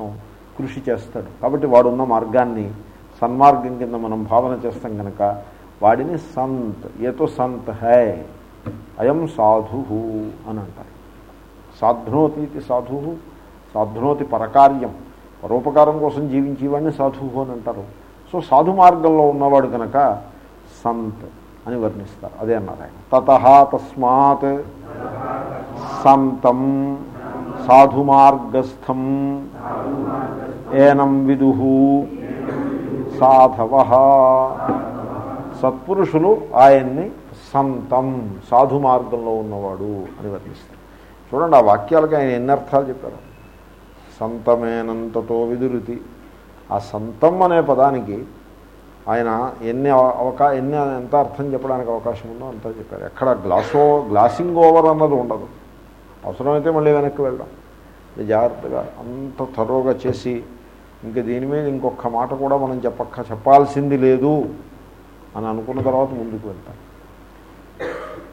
కృషి చేస్తాడు. కాబట్టి వాడున్న మార్గాన్ని సన్మార్గం కింద మనం భావన చేస్తాం కనుక వాడిని సంత్ ఏతో సంత్ హై అయం సాధు అని అంటారు. సాధ్నోతి ఇది సాధు సాధ్నోతి పరకార్యం. పరోపకారం కోసం జీవించేవాడిని సాధువు అని అంటారు. సో సాధు మార్గంలో ఉన్నవాడు కనుక సంత్ అని వర్ణిస్తారు. అదే అన్నారు ఆయన. తత తస్మాత్ సంతం సాధు మార్గస్థం ఏనం విదు సాధవ. సత్పురుషులు ఆయన్ని సంతం సాధు మార్గంలో ఉన్నవాడు అని వర్ణిస్తారు. చూడండి ఆ వాక్యాలకి ఆయన ఎన్ని అర్థాలు చెప్పారు? సంతమేనంతతో విదురుతి. ఆ సంతం అనే పదానికి ఆయన ఎన్ని అవకా ఎన్ని ఎంత అర్థం చెప్పడానికి అవకాశం ఉందో అంతా చెప్పారు. ఎక్కడ గ్లాసో గ్లాసింగ్ ఓవర్ అన్నది ఉండదు. అవసరమైతే మళ్ళీ వెనక్కి వెళ్దాం. జాగ్రత్తగా అంత థరోగా చేసి ఇంకా దీని మీద ఇంకొక మాట కూడా మనం చెప్పక్క చెప్పాల్సింది లేదు అని అనుకున్న తర్వాత ముందుకు వెళ్తాం.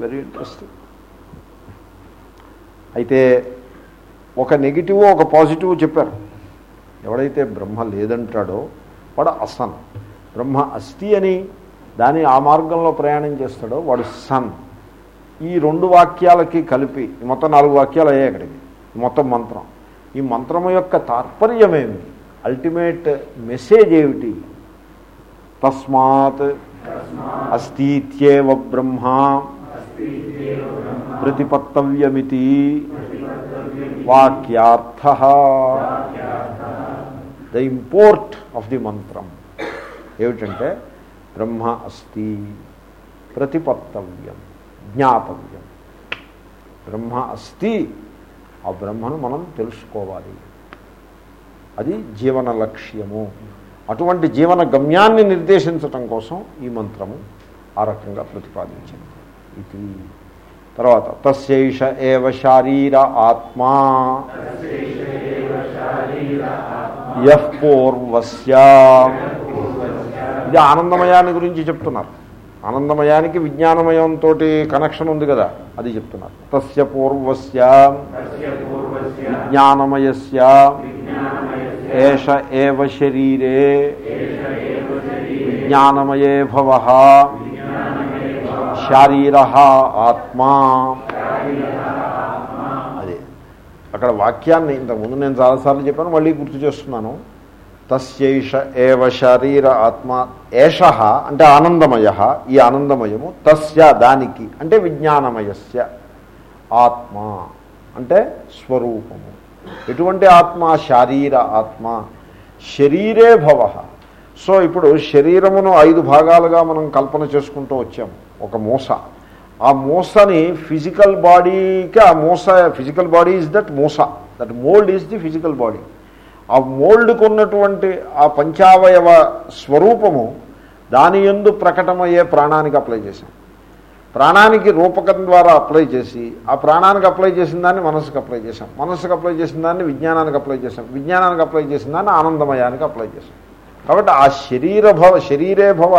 వెరీ ఇంట్రెస్టింగ్ అయితే ఒక నెగిటివ్ ఒక పాజిటివ్ చెప్పారు. ఎవడైతే బ్రహ్మ లేదంటాడో వాడు అసన్. బ్రహ్మ అస్థి అని దాని ఆ మార్గంలో ప్రయాణం చేస్తాడో వాడు సన్. ఈ రెండు వాక్యాలకి కలిపి మొత్తం నాలుగు వాక్యాలు అయ్యాయి అక్కడికి. మొత్తం మంత్రం. ఈ మంత్రము యొక్క తాత్పర్యమేమి అల్టిమేట్ మెసేజ్ ఏమిటి? తస్మాత్ అస్థీత్యేవ బ్రహ్మ ప్రతిపత్తవ్యమితి వాక్యార్థ. ద ఇంపోర్ట్ ఆఫ్ ది మంత్రం ఏమిటంటే బ్రహ్మ అస్తి ప్రతిపత్తవ్యం జ్ఞాతవ్యం బ్రహ్మ అస్తి ఆ బ్రహ్మను మనం తెలుసుకోవాలి. అది జీవన లక్ష్యము. అటువంటి జీవన గమ్యాన్ని నిర్దేశించటం కోసం ఈ మంత్రము ఆ రకంగా ప్రతిపాదించింది. ఇది. తర్వాత తస్యైష ఏవ శారీర ఆత్మా. యః పూర్వస్య. ఇది ఆనందమయాన్ని గురించి చెప్తున్నారు. ఆనందమయానికి విజ్ఞానమయంతో కనెక్షన్ ఉంది కదా అది చెప్తున్నారు. తస్య పూర్వస్య విజ్ఞానమయస్య ఏష ఏవ శరీరే విజ్ఞానమయే భవ శారీర ఆత్మా. అదే. అక్కడ వాక్యాన్ని ఇంతకుముందు నేను చాలాసార్లు చెప్పాను మళ్ళీ గుర్తు చేస్తున్నాను. తస్యైష ఏవ శరీర ఆత్మ ఏష అంటే ఆనందమయ. ఈ ఆనందమయము తస్య దానికి అంటే విజ్ఞానమయస్య ఆత్మ అంటే స్వరూపము. ఎటువంటి ఆత్మ? శారీర ఆత్మ. శరీరే భవ. సో ఇప్పుడు శరీరమును ఐదు భాగాలుగా మనం కల్పన చేసుకుంటూ వచ్చాము ఒక మూస. ఆ మూసని ఫిజికల్ బాడీకి ఆ మూస ఫిజికల్ బాడీ ఈజ్ దట్ మూస. That mould is the physical body. ఆ మోల్డ్కు ఉన్నటువంటి ఆ పంచావయవ స్వరూపము దాని ఎందు ప్రకటమయ్యే ప్రాణానికి అప్లై చేశాం. ప్రాణానికి రూపకం ద్వారా అప్లై చేసి ఆ ప్రాణానికి అప్లై చేసిన దాన్ని మనసుకు అప్లై చేశాం. మనసుకు అప్లై చేసిన దాన్ని విజ్ఞానానికి అప్లై చేశాం. విజ్ఞానానికి అప్లై చేసిన దాన్ని ఆనందమయానికి అప్లై చేశాం. కాబట్టి ఆ శరీర భవ శరీరే భవ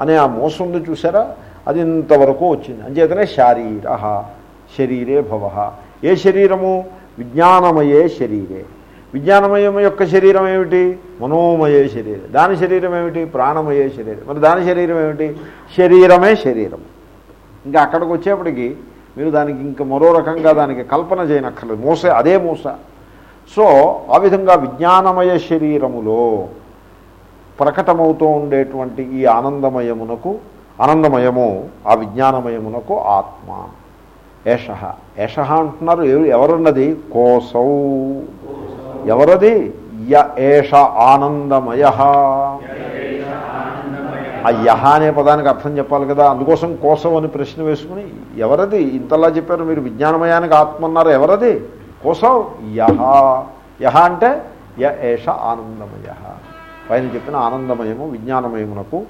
అనే ఆ మోసందు చూసారా అది ఇంతవరకు వచ్చింది. అంచేతనే శారీర శరీరే భవ. ఏ శరీరము? విజ్ఞానమయే శరీరే. విజ్ఞానమయం యొక్క శరీరం ఏమిటి? మనోమయే శరీరం. దాని శరీరం ఏమిటి? ప్రాణమయే శరీరం. మరి దాని శరీరం ఏమిటి? శరీరమే శరీరం. ఇంకా అక్కడికి వచ్చేప్పటికి మీరు దానికి ఇంకా మరో రకంగా దానికి కల్పన చేయనక్కర్లేదు. మూస అదే మూస. సో ఆ విధంగా విజ్ఞానమయ శరీరములో ప్రకటమవుతూ ఉండేటువంటి ఈ ఆనందమయమునకు ఆనందమయము ఆ విజ్ఞానమయమునకు ఆత్మ. ఏష ఏష అంటున్నారు ఎవరున్నది? కోసౌ. ఎవరది? య ఏష ఆనందమయ. ఆ యహ అనే పదానికి అర్థం చెప్పాలి కదా. అందుకోసం కోసం అని ప్రశ్న వేసుకుని ఎవరది? ఇంతలా చెప్పారు మీరు విజ్ఞానమయానికి ఆత్మ అన్నారు ఎవరది? కోసం యహ. యహ అంటే య ఏష ఆనందమయ. పైన చెప్పిన ఆనందమయము విజ్ఞానమయమునకు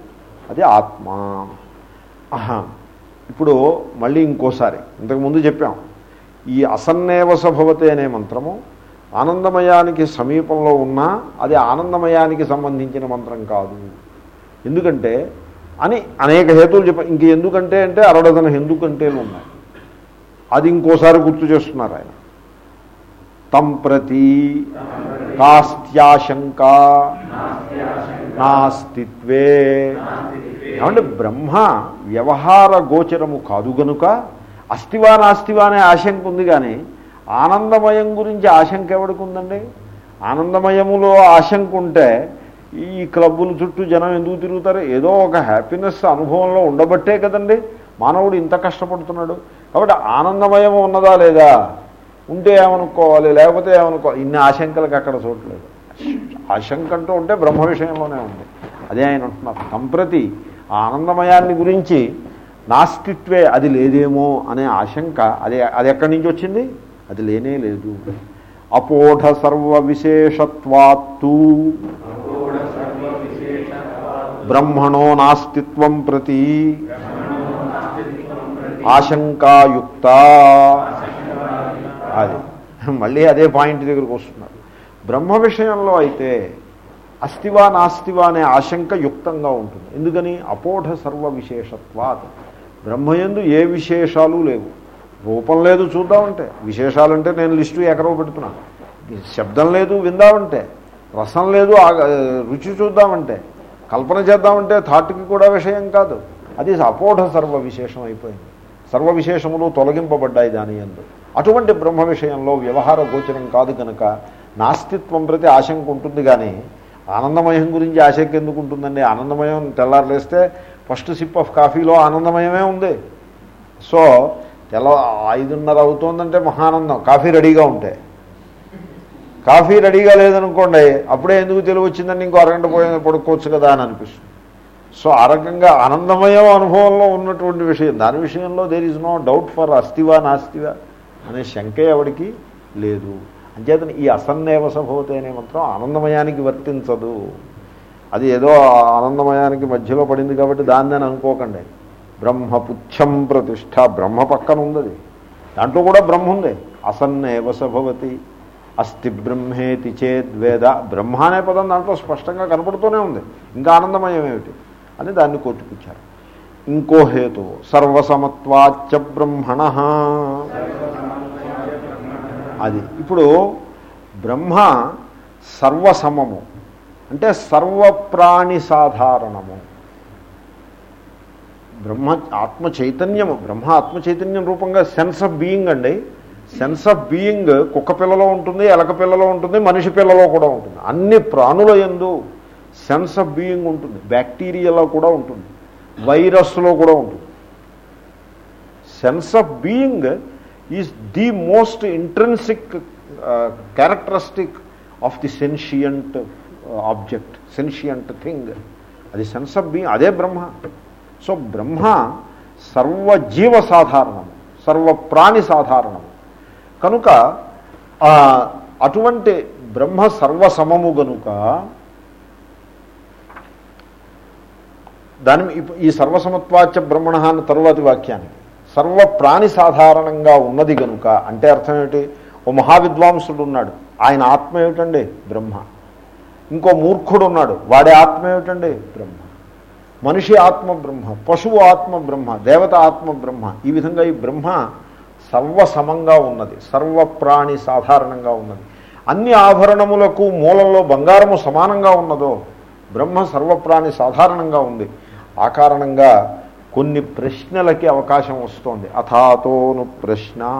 అది ఆత్మ. ఇప్పుడు మళ్ళీ ఇంకోసారి ఇంతకుముందు చెప్పాం. ఈ అసన్నేవసభవతే అనే మంత్రము ఆనందమయానికి సమీపంలో ఉన్నా అది ఆనందమయానికి సంబంధించిన మంత్రం కాదు. ఎందుకంటే అని అనేక హేతువులు చెప్ప ఇంక ఎందుకంటే అంటే అరడదన ఎందుకంటేలు ఉన్నాయి అది ఇంకోసారి గుర్తు చేస్తున్నారు ఆయన. తం ప్రతి కాస్త్యాశంక నాస్తిత్వే ఏమంటే బ్రహ్మ వ్యవహార గోచరము కాదు గనుక అస్తివా నాస్తివా అనే ఆశంక ఉంది కానీ ఆనందమయం గురించి ఆశంక ఎవరికి ఉందండి ఆనందమయములో ఆశంక ఉంటే ఈ క్లబ్బుల చుట్టూ జనం ఎందుకు తిరుగుతారు? ఏదో ఒక హ్యాపీనెస్ అనుభవంలో ఉండబట్టే కదండి. మానవుడు ఇంత కష్టపడుతున్నాడు. కాబట్టి ఆనందమయం ఉన్నదా లేదా? ఉంటే ఏమనుకోవాలి? లేకపోతే ఏమనుకోవాలి? ఇన్ని ఆశంకలకు అక్కడ చూడలేదు ఆశంక అంటూ ఉంటే బ్రహ్మ విషయంలోనే ఉంది. అదే ఆయన అంటున్నారు. సంప్రతి ఆనందమయాన్ని గురించి నాస్తిత్వే అది లేదేమో అనే ఆశంక అది అది ఎక్కడి నుంచి వచ్చింది? అది లేనే లేదు. అపోఢ సర్వ విశేషత్వాత్తు బ్రహ్మణో నాస్తిత్వం ప్రతి. ఆశంకాయుక్త. అది. మళ్ళీ అదే పాయింట్ దగ్గరకు వస్తున్నారు. బ్రహ్మ విషయంలో అయితే అస్తివా నాస్తివా అనే ఆశంక యుక్తంగా ఉంటుంది. ఎందుకని? అపోఢ సర్వ విశేషత్వాత్ బ్రహ్మయందు ఏ విశేషాలు లేవు. రూపం లేదు చూద్దామంటే. విశేషాలంటే నేను లిస్టు ఎకరో పెడుతున్నాను. శబ్దం లేదు విందామంటే. రసం లేదు రుచి చూద్దామంటే. కల్పన చేద్దామంటే థాట్కి కూడా విషయం కాదు. అది అపోఢ సర్వ విశేషం అయిపోయింది సర్వ విశేషములు తొలగింపబడ్డాయి దాని ఎందు అటువంటి బ్రహ్మ విషయంలో వ్యవహార గోచరం కాదు కనుక నాస్తిత్వం ప్రతి ఆశంక ఉంటుంది కానీ ఆనందమయం గురించి ఆశంక ఎందుకు ఉంటుందండి? ఆనందమయం తెల్లారులేస్తే ఫస్ట్ సిప్ ఆఫ్ కాఫీలో ఆనందమయమే ఉంది. సో ఎలా ఐదున్నర అవుతోందంటే మహానందం. కాఫీ రెడీగా ఉంటే. కాఫీ రెడీగా లేదనుకోండి అప్పుడే ఎందుకు తెలివి వచ్చిందని ఇంకో అరగంట పోయిన పడుకోవచ్చు కదా అని అనిపిస్తుంది. సో ఆ రకంగా ఆనందమయం అనుభవంలో ఉన్నటువంటి విషయం. దాని విషయంలో there is no doubt for అస్తివా నాస్తివా అనే శంకే ఎవడికి లేదు. అంచేతను ఈ అసన్నేవసభవతే అనే మంత్రం ఆనందమయానికి వర్తించదు. అది ఏదో ఆనందమయానికి మధ్యలో పడింది కాబట్టి దాన్ని అనుకోకండి. బ్రహ్మపుచ్చం ప్రతిష్ట బ్రహ్మ పక్కన ఉంది దాంట్లో కూడా బ్రహ్మ ఉంది అసన్నేవ సభవతి అస్థి బ్రహ్మేతి చేద్వేద బ్రహ్మ అనే పదం దాంట్లో స్పష్టంగా కనపడుతూనే ఉంది. ఇంకా ఆనందమయం ఏమిటి? అని దాన్ని కొట్టుకొచ్చారు ఇంకో హేతు. సర్వసమత్వాచ బ్రహ్మణ. అది. ఇప్పుడు బ్రహ్మ సర్వసమము. అంటే సర్వప్రాణి సాధారణము. బ్రహ్మ ఆత్మ చైతన్యం బ్రహ్మ ఆత్మ చైతన్యం రూపంగా సెన్స్ ఆఫ్ బీయింగ్ అండి. సెన్స్ ఆఫ్ బీయింగ్ కుక్క పిల్లలో ఉంటుంది ఎలక పిల్లలో ఉంటుంది మనిషి పిల్లలో కూడా ఉంటుంది. అన్ని ప్రాణుల ఎందు సెన్స్ ఆఫ్ బీయింగ్ ఉంటుంది. బ్యాక్టీరియాలో కూడా ఉంటుంది. వైరస్లో కూడా ఉంటుంది. Sense of being is the most intrinsic characteristic of the sentient object sentient thing అది సెన్స్ ఆఫ్ బీయింగ్ అదే బ్రహ్మ. సో బ్రహ్మ సర్వజీవ సాధారణము సర్వప్రాణి సాధారణము కనుక ఆ, అటువంటి బ్రహ్మ సర్వసమము గనుక దాని ఈ సర్వసమత్వాచ బ్రహ్మణ అన్న తరువాతి వాక్యానికి సర్వ ప్రాణి సాధారణంగా ఉన్నది గనుక అంటే అర్థం ఏమిటి? ఓ మహావిద్వాంసుడు ఉన్నాడు ఆయన ఆత్మ ఏమిటండి? బ్రహ్మ. ఇంకో మూర్ఖుడు ఉన్నాడు వాడే ఆత్మ ఏమిటండి? బ్రహ్మ. మనిషి ఆత్మ బ్రహ్మ పశువు ఆత్మ బ్రహ్మ దేవత ఆత్మ బ్రహ్మ ఈ విధంగా ఈ బ్రహ్మ సర్వసమంగా ఉన్నది సర్వప్రాణి సాధారణంగా ఉన్నది. అన్ని ఆభరణములకు మూలంలో బంగారము సమానంగా ఉన్నదో బ్రహ్మ సర్వప్రాణి సాధారణంగా ఉంది. ఆ కారణంగా కొన్ని ప్రశ్నలకి అవకాశం వస్తోంది. అథాతోను ప్రశ్నా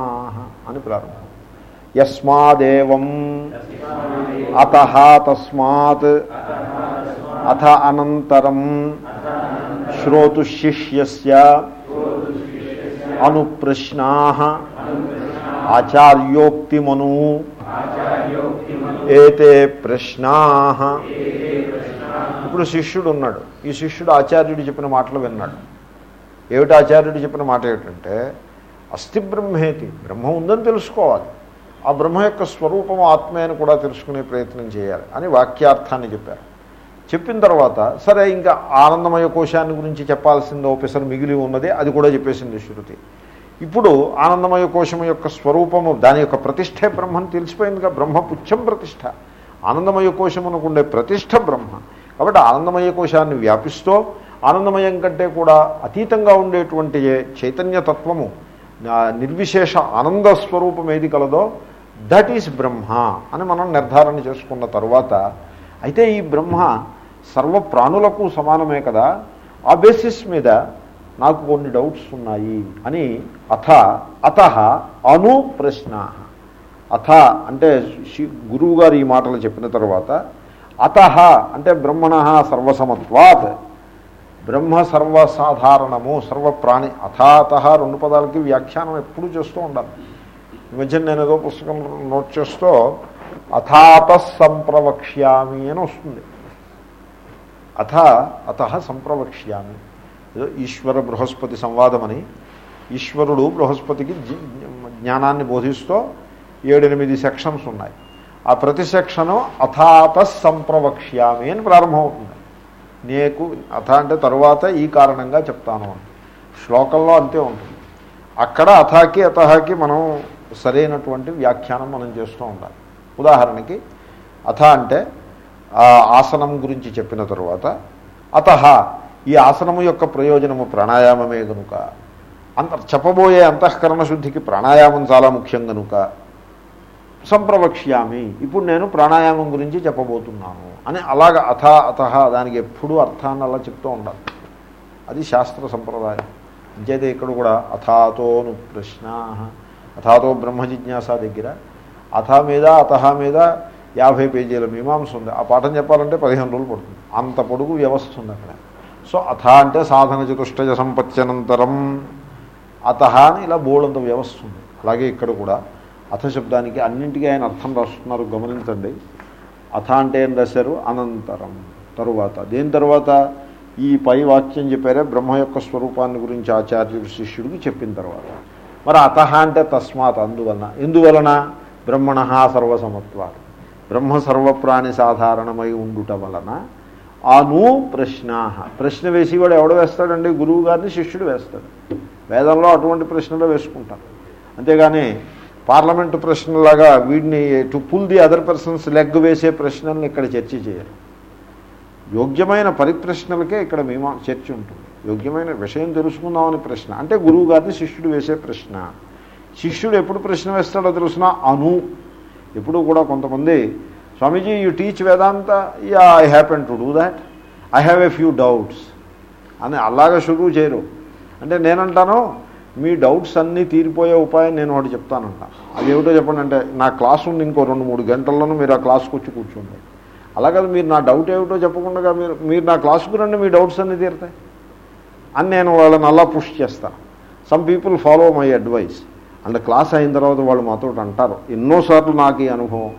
అని ప్రారంభం. యస్మాదేవం అత తస్మాత్ అథ అనంతరం శ్రోతుశిష్య అనుప్రశ్నా ఆచార్యోక్తిమను ఏతే ప్రశ్నా ఇప్పుడు శిష్యుడు ఉన్నాడు. ఈ శిష్యుడు ఆచార్యుడు చెప్పిన మాటలు విన్నాడు. ఏమిటి ఆచార్యుడు చెప్పిన మాట ఏమిటంటే అస్థి బ్రహ్మేతి బ్రహ్మ ఉందని తెలుసుకోవాలి. ఆ బ్రహ్మ యొక్క స్వరూపము ఆత్మే అని కూడా తెలుసుకునే ప్రయత్నం చేయాలి అని వాక్యార్థాన్ని చెప్పారు. చెప్పిన తర్వాత సరే ఇంకా ఆనందమయ కోశాన్ని గురించి చెప్పాల్సింది ఓపెసర్ మిగిలి ఉన్నది అది కూడా చెప్పేసింది శృతి. ఇప్పుడు ఆనందమయ కోశం యొక్క స్వరూపము దాని యొక్క ప్రతిష్టే బ్రహ్మని తెలిసిపోయిందిగా బ్రహ్మ పుచ్చం ప్రతిష్ట ఆనందమయ కోశమునకు ఉండే ప్రతిష్ట బ్రహ్మ. కాబట్టి ఆనందమయ కోశాన్ని వ్యాపిస్తూ ఆనందమయం కంటే కూడా అతీతంగా ఉండేటువంటి చైతన్యతత్వము చైతన్య తత్వము నిర్విశేష ఆనంద స్వరూపం ఏది కలదో దట్ ఈస్ బ్రహ్మ అని మనం నిర్ధారణ చేసుకున్న తర్వాత అయితే ఈ బ్రహ్మ సర్వ ప్రాణులకు సమానమే కదా ఆ బేసిస్ మీద నాకు కొన్ని డౌట్స్ ఉన్నాయి అని అథ అత అను ప్రశ్న. అథ అంటే గురువు గారు ఈ మాటలు చెప్పిన తర్వాత అత అంటే బ్రహ్మణ సర్వసమత్వాత్. బ్రహ్మ సర్వసాధారణము సర్వప్రాణి అథాత రెండు పదాలకి వ్యాఖ్యానం ఎప్పుడు చేస్తూ ఉండాలి. ఈ మధ్య నేను ఏదో పుస్తకం నోట్ చేస్తూ అథాత సంప్రవక్ష్యామి అని వస్తుంది. అథ అత సంప్రవక్ష్యామి. ఏదో ఈశ్వర బృహస్పతి సంవాదమని. ఈశ్వరుడు బృహస్పతికి జ్ఞానాన్ని బోధిస్తూ ఏడెనిమిది సెక్షన్స్ ఉన్నాయి. ఆ ప్రతి సెక్షను అథాత సంప్రవక్ష్యామి అని ప్రారంభమవుతుంది. నీకు అథ అంటే తరువాత ఈ కారణంగా చెప్తాను అని. శ్లోకంలో అంతే ఉంటుంది. అక్కడ అథాకి అతహాకి మనం సరైనటువంటి వ్యాఖ్యానం మనం చేస్తూ ఉండాలి. ఉదాహరణకి అథ అంటే ఆసనం గురించి చెప్పిన తరువాత అత ఈ ఆసనము యొక్క ప్రయోజనము ప్రాణాయామమే గనుక. అంత చెప్పబోయే అంతఃకరణ శుద్ధికి ప్రాణాయామం చాలా ముఖ్యం గనుక. సంప్రవక్ష్యామి ఇప్పుడు నేను ప్రాణాయామం గురించి చెప్పబోతున్నాను అని అలాగ అథ అత దానికి ఎప్పుడూ అర్థాన్ని అలా చెప్తూ ఉండాలి. అది శాస్త్ర సంప్రదాయం. అంచేతే ఇక్కడ కూడా అథాతోను ప్రశ్న. అథాతో బ్రహ్మ జిజ్ఞాస దగ్గర. అథ మీద అతహ మీద యాభై పేజీల మీమాంస ఉంది. ఆ పాఠం చెప్పాలంటే పదిహేను రోజులు పడుతుంది. అంత పొడుగు వ్యవస్థ ఉంది అక్కడ. సో అథ అంటే సాధన చతుష్టయ సంపత్యనంతరం అత అని ఇలా బోర్డంత వ్యవస్థ ఉంది. అలాగే ఇక్కడ కూడా అథ శబ్దానికి అన్నింటికీ ఆయన అర్థం రాస్తున్నారు. గమనించండి. అథ అంటే ఏం రాశారు? అనంతరం. తరువాత. దేని తర్వాత? ఈ పై వాక్యం చెప్పారే బ్రహ్మ యొక్క స్వరూపాన్ని గురించి ఆచార్యుడు శిష్యుడికి చెప్పిన తర్వాత. మరి అత అంటే తస్మాత్. అందువలన. ఎందువలన? బ్రహ్మణ సర్వసమత్వాలు బ్రహ్మ సర్వప్రాణి సాధారణమై ఉండుట వలన అను ప్రశ్న ప్రశ్న వేసేవాడు ఎవడు వేస్తాడండి? గురువు గారిని శిష్యుడు వేస్తాడు. వేదంలో అటువంటి ప్రశ్నలు వేసుకుంటారు. అంతేగాని పార్లమెంటు ప్రశ్నలాగా వీడిని to pull the other person's leg వేసే ప్రశ్నల్ని ఇక్కడ చర్చ చేయరు. యోగ్యమైన పరిప్రశ్నలకే ఇక్కడ మేము చర్చ ఉంటుంది. యోగ్యమైన విషయం తెలుసుకుందామని ప్రశ్న. అంటే గురువు గారిని శిష్యుడు వేసే ప్రశ్న. శిష్యుడు ఎప్పుడు ప్రశ్న వేస్తాడో తెలుసిన? అను. ఎప్పుడూ కూడా కొంతమంది Swamiji you teach Vedanta yeah I happen to do that I have a few doubts అని అలాగా షురూ చేయరు. అంటే నేనంటాను మీ డౌట్స్ అన్నీ తీరిపోయే ఉపాయం నేను ఒకటి చెప్తానంట. అది ఏమిటో చెప్పండి అంటే నా క్లాస్ ఉంది ఇంకో రెండు మూడు గంటల్లోనూ మీరు ఆ క్లాస్కి వచ్చి కూర్చుంటారు అలాగే మీరు నా డౌట్ ఏమిటో చెప్పకుండా మీరు మీరు నా క్లాస్కు రండి మీ డౌట్స్ అన్నీ తీరుతాయి. అని నేను వాళ్ళని అలా పుష్ చేస్తాను some people follow my advice and class అయిన తర్వాత వాళ్ళు మాతో అంటారు ఎన్నోసార్లు నాకు ఈ అనుభవం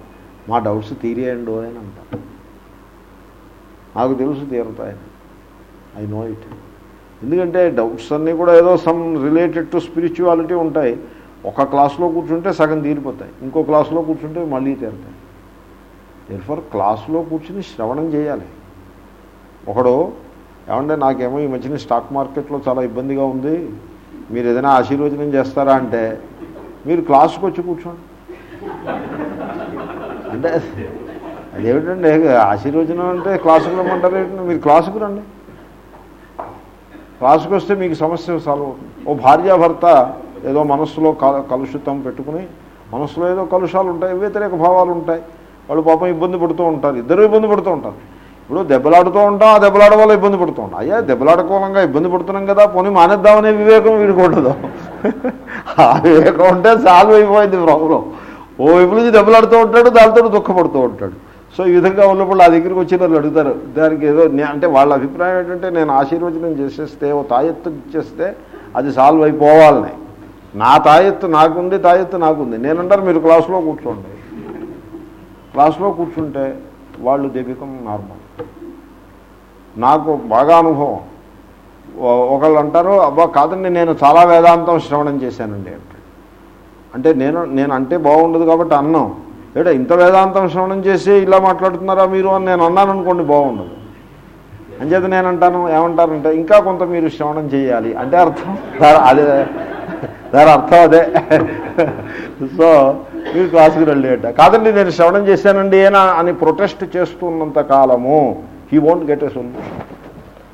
మా డౌట్స్ తీరేయండు అని అంటారు. నాకు తెలుసు తీరుతాయని. ఐ నో ఇట్ ఎందుకంటే డౌట్స్ అన్నీ కూడా ఏదో సమ్ రిలేటెడ్ టు స్పిరిచువాలిటీ ఉంటాయి. ఒక క్లాస్లో కూర్చుంటే సగం తీరిపోతాయి. ఇంకో క్లాస్లో కూర్చుంటే మళ్ళీ తీరుతాయి. దేర్ఫర్ క్లాస్లో కూర్చుని శ్రవణం చేయాలి. ఒకడు ఏమంటే నాకేమో ఈ మధ్యన స్టాక్ మార్కెట్లో చాలా ఇబ్బందిగా ఉంది. మీరు ఏదైనా ఆశీర్వచనం చేస్తారా అంటే మీరు క్లాసుకు వచ్చి కూర్చోండి. అంటే అదేమిటండి? ఆశీర్వచనం అంటే క్లాసుకు రమ్మంటారు ఏంటంటే మీరు క్లాసుకు రండి. క్లాసుకు వస్తే మీకు సమస్య సాల్వ్ అవుతుంది. ఓ భార్యాభర్త ఏదో మనస్సులో కలుషితం పెట్టుకుని మనస్సులో ఏదో కలుషాలు ఉంటాయి వ్యతిరేక భావాలు ఉంటాయి వాళ్ళు పాపం ఇబ్బంది పడుతూ ఉంటారు. ఇద్దరు ఇబ్బంది పడుతూ ఉంటారు. ఇప్పుడు దెబ్బలాడుతూ ఉంటాం ఆ దెబ్బలాడ వల్ల ఇబ్బంది పడుతుంటాం అయ్యా దెబ్బలాడుకోవాలంగా ఇబ్బంది పడుతున్నాం కదా పోనీ మానేద్దామనే వివేకం వీడికి ఉండదు. ఆ వివేకం ఉంటే సాల్వ్ అయిపోయింది ప్రాబ్లం. ఓ వైపు నుంచి దెబ్బలాడుతూ ఉంటాడు దానితో దుఃఖపడుతూ ఉంటాడు. సో ఈ విధంగా ఉన్నప్పుడు ఆ దగ్గరికి వచ్చి వాళ్ళు అడుగుతారు. దానికి ఏదో అంటే వాళ్ళ అభిప్రాయం ఏంటంటే నేను ఆశీర్వచనం చేసేస్తే ఓ తాయెత్తు ఇచ్చేస్తే అది సాల్వ్ అయిపోవాలని. నా తాయెత్తు నాకుంది తాయెత్తు నాకుంది. నేనంటారు మీరు క్లాసులో కూర్చోండి. క్లాసులో కూర్చుంటే వాళ్ళు దెబికం నార్మల్. నాకు బాగా అనుభవం. ఒకళ్ళు అంటారు అబ్బా కాదండి నేను చాలా వేదాంతం శ్రవణం చేశానండి. అంటే అంటే నేను నేను అంటే బాగుండదు కాబట్టి అన్నాం. ఏడా ఇంత వేదాంతం శ్రవణం చేసి ఇలా మాట్లాడుతున్నారా మీరు అని నేను అన్నాను అనుకోండి బాగుండదు. అంచేత నేను అంటాను ఏమంటారంటే ఇంకా కొంత మీరు శ్రవణం చేయాలి. అంటే అర్థం అదే దాని అర్థం అదే. సో మీరు క్లాసుకు వెళ్ళేట. కాదండి నేను శ్రవణం చేశానండి ఏనా అని ప్రొటెస్ట్ చేస్తున్నంత కాలము he won't get a solution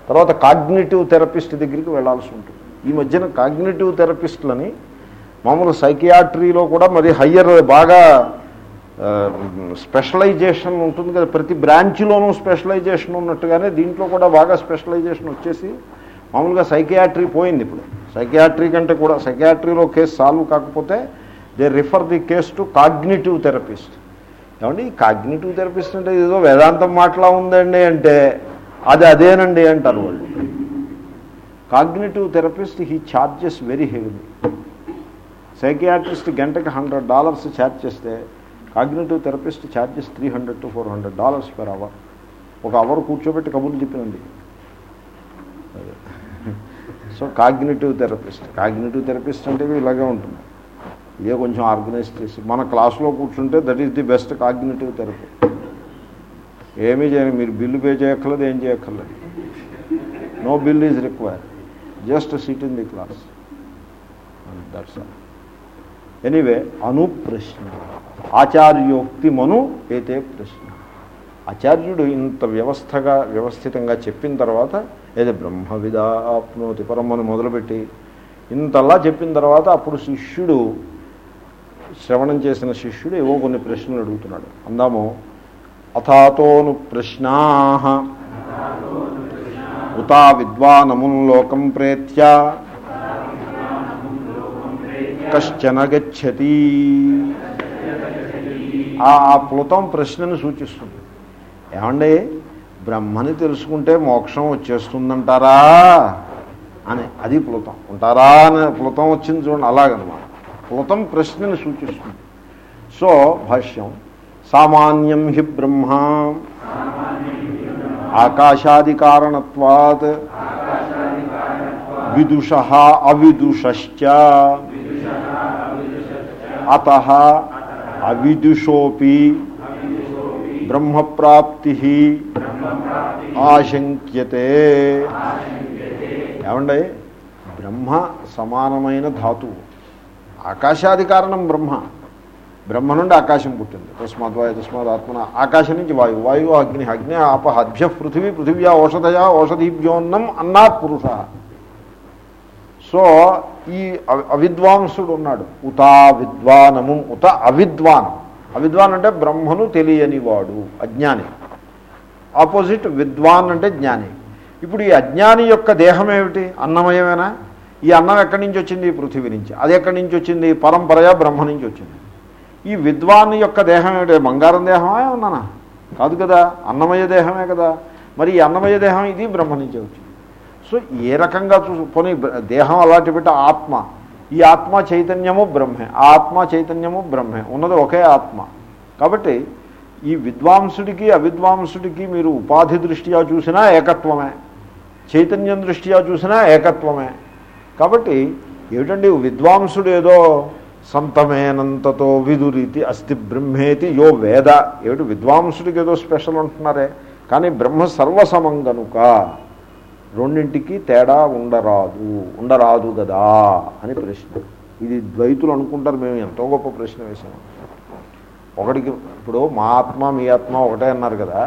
తర్వాత కాగ్నేటివ్ థెరపిస్ట్ దగ్గరికి వెళ్ళాల్సి ఉంటుంది. ఈ మధ్యన కాగ్నేటివ్ థెరపిస్ట్లని మామూలు సైకియాట్రీలో కూడా మరి హయ్యర్ బాగా స్పెషలైజేషన్ ఉంటుంది కదా. ప్రతి బ్రాంచ్లోనూ స్పెషలైజేషన్ ఉన్నట్టుగానే దీంట్లో కూడా బాగా స్పెషలైజేషన్ వచ్చేసి మామూలుగా సైకియాట్రీ పోయింది ఇప్పుడు. సైకియాట్రీ కంటే కూడా సైకియాట్రీలో కేసు సాల్వ్ కాకపోతే they refer the case to cognitive therapist. ఏమండి ఈ కాగ్నిటివ్ థెరపిస్ట్ అంటే ఏదో వేదాంతం మాటలా ఉందండి అంటే అది అదేనండి అంటారు వాళ్ళు. Cognitive therapist he charges very heavily psychiatrist గంటకి హండ్రెడ్ డాలర్స్ ఛార్జ్ చేస్తే cognitive therapist charges three hundred to four hundred dollars per hour. ఒక అవర్ కూర్చోబెట్టి కబుర్లు చెప్పినండి. So cognitive therapist. Cognitive therapist అంటే ఇలాగే ఉంటుంది. ఇదే కొంచెం ఆర్గనైజ్ చేసి మన క్లాస్లో కూర్చుంటే that is the best cognitive therapy ఏమీ చేయను మీరు బిల్లు పే చేయక్కర్లేదు ఏం చేయక్కర్లేదు. No bill is require just sit in the class that's anyway anyway అనుప్రశ్న ఆచార్యోక్తి మను ఏతే ప్రశ్న ఆచార్యుడు ఇంత వ్యవస్థగా వ్యవస్థితంగా చెప్పిన తర్వాత ఏదో బ్రహ్మవిదా ఆప్నోతి పరమ్మను మొదలుపెట్టి ఇంతలా చెప్పిన తర్వాత అప్పుడు శిష్యుడు శ్రవణం చేసిన శిష్యుడు ఏవో కొన్ని ప్రశ్నలు అడుగుతున్నాడు. అందాము అథాతోను ప్రశ్నా ఉతా విద్వానమున్ లోకం ప్రేత్య కశ్చన గచ్చతి. ఆ ఆ ప్లుతం ప్రశ్నను సూచిస్తుంది. ఏమండి బ్రహ్మని తెలుసుకుంటే మోక్షం వచ్చేస్తుందంటారా? అని అది ప్లుతం. ఉంటారా? అని ప్లుతం వచ్చింది చూడండి అలాగనమాట. ప్లుతం ప్రశ్నని సూచిస్తుంది. సో భాష్యం సామాన్యం హి బ్రహ్మ. ఆకాశాది కారణత్వాత్ విదుష అవిదుషశ్చ. అత అవిదుషోపి బ్రహ్మప్రాప్తి ఆశంక్యతే. ఏమండి? బ్రహ్మ సమానమైన ధాతువు. ఆకాశాది కారణం బ్రహ్మ. బ్రహ్మ నుండి ఆకాశం పుట్టింది. తస్మాత్ వాయు తస్మాత్ ఆత్మన ఆకాశం నుంచి వాయువు వాయువు అగ్ని అగ్ని ఆప అభ్య పృథివీ పృథివ్యా ఓషధయా ఓషధీభ్యోన్నం అన్నాత్ పురుష. సో ఈ అవి- అవిద్వాంసుడు ఉన్నాడు. ఉతా విద్వానము ఉత అవిద్వానం. అవిద్వాన్ అంటే బ్రహ్మను తెలియనివాడు అజ్ఞాని. ఆపోజిట్ విద్వాన్ అంటే జ్ఞాని. ఇప్పుడు ఈ అజ్ఞాని యొక్క దేహం ఏమిటి? అన్నమయమేనా? ఈ అన్నం ఎక్కడి నుంచి వచ్చింది? ఈ పృథివీ నుంచి. అది ఎక్కడి నుంచి వచ్చింది? పరంపరయా బ్రహ్మ నుంచి వచ్చింది. ఈ విద్వాన్ యొక్క దేహం ఏమిటి? బంగారం దేహమా ఉన్నానా కాదు కదా. అన్నమయ దేహమే కదా. మరి ఈ అన్నమయ దేహం ఇది బ్రహ్మ నుంచే వచ్చింది. సో ఏ రకంగా చూసు పోనీ దేహం అలాంటి పెట్టి ఆత్మ. ఈ ఆత్మ చైతన్యము బ్రహ్మే. ఆత్మ చైతన్యము బ్రహ్మే. ఉన్నది ఒకే ఆత్మ. కాబట్టి ఈ విద్వాంసుడికి అవిద్వాంసుడికి మీరు ఉపాధి దృష్ట్యా చూసినా ఏకత్వమే. చైతన్యం దృష్ట్యా చూసినా ఏకత్వమే. కాబట్టి ఏమిటండి? విద్వాంసుడు ఏదో సంతమేనంతతో విదురీతి అస్తి బ్రహ్మేతి యో వేద. ఏమిటి? విద్వాంసుడికి ఏదో స్పెషల్ అంటున్నారే. కానీ బ్రహ్మ సర్వసమం గనుక రెండింటికి తేడా ఉండరాదు. ఉండరాదు కదా అని ప్రశ్న. ఇది ద్వైతులు అనుకుంటారు. మేము ఎంతో గొప్ప ప్రశ్న వేసాము ఒకటికి ఇప్పుడు మా ఆత్మ మీ ఆత్మ ఒకటే అన్నారు కదా.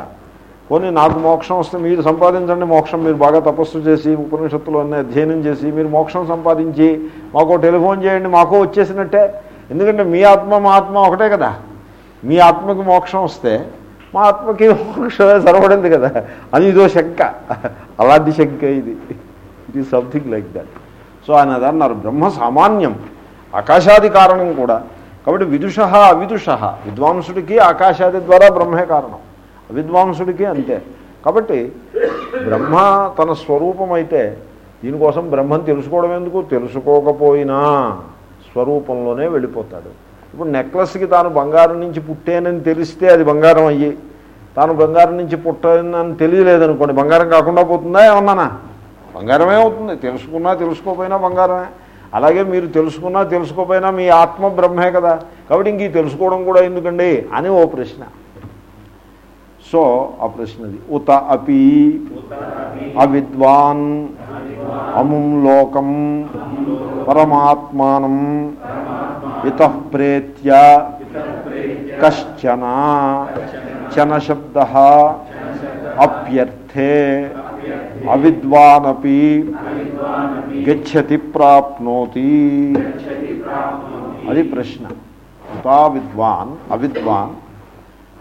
పోనీ నాకు మోక్షం వస్తే మీరు సంపాదించండి మోక్షం మీరు బాగా తపస్సు చేసి ఉపనిషత్తులు అన్నీ అధ్యయనం చేసి మీరు మోక్షం సంపాదించి మాకు టెలిఫోన్ చేయండి మాకు వచ్చేసినట్టే. ఎందుకంటే మీ ఆత్మ మా ఆత్మ ఒకటే కదా. మీ ఆత్మకి మోక్షం వస్తే మా ఆత్మకి మోక్షమే సరపడింది కదా. అని ఇదో శంక. అలాంటి శంక ఇది. It is something like that so ఆయన అది అన్నారు బ్రహ్మ సామాన్యం ఆకాశాది కారణం కూడా. కాబట్టి విదుష అవిదుష విద్వాంసుడికి ఆకాశాది ద్వారా బ్రహ్మే కారణం. అవిద్వాంసుడికి అంతే. కాబట్టి బ్రహ్మ తన స్వరూపం అయితే దీనికోసం బ్రహ్మను తెలుసుకోవడం ఎందుకు? తెలుసుకోకపోయినా స్వరూపంలోనే వెళ్ళిపోతాడు. ఇప్పుడు నెక్లెస్కి తాను బంగారం నుంచి పుట్టేనని తెలిస్తే అది బంగారం అయ్యి తాను బంగారం నుంచి పుట్టని తెలియలేదనుకోండి బంగారం కాకుండా పోతుందా ఏమన్నానా? బంగారమే అవుతుంది. తెలుసుకున్నా తెలుసుకోపోయినా బంగారమే. అలాగే మీరు తెలుసుకున్నా తెలుసుకోపోయినా మీ ఆత్మ బ్రహ్మే కదా. కాబట్టి ఇంక తెలుసుకోవడం కూడా ఎందుకండి? అని ఓ ప్రశ్న. సో ఆ ప్రశ్నది ఉత అపి అవిద్వాన్ అముం లోకం పరమాత్మానం ఇతఃప్రేత్య కశ్చన చన శబ్ద అప్యర్థే అవిద్వానపి గచ్చతి ప్రాప్నోతి అది ప్రశ్న ఉతా విద్వాన్ అవిద్వాన్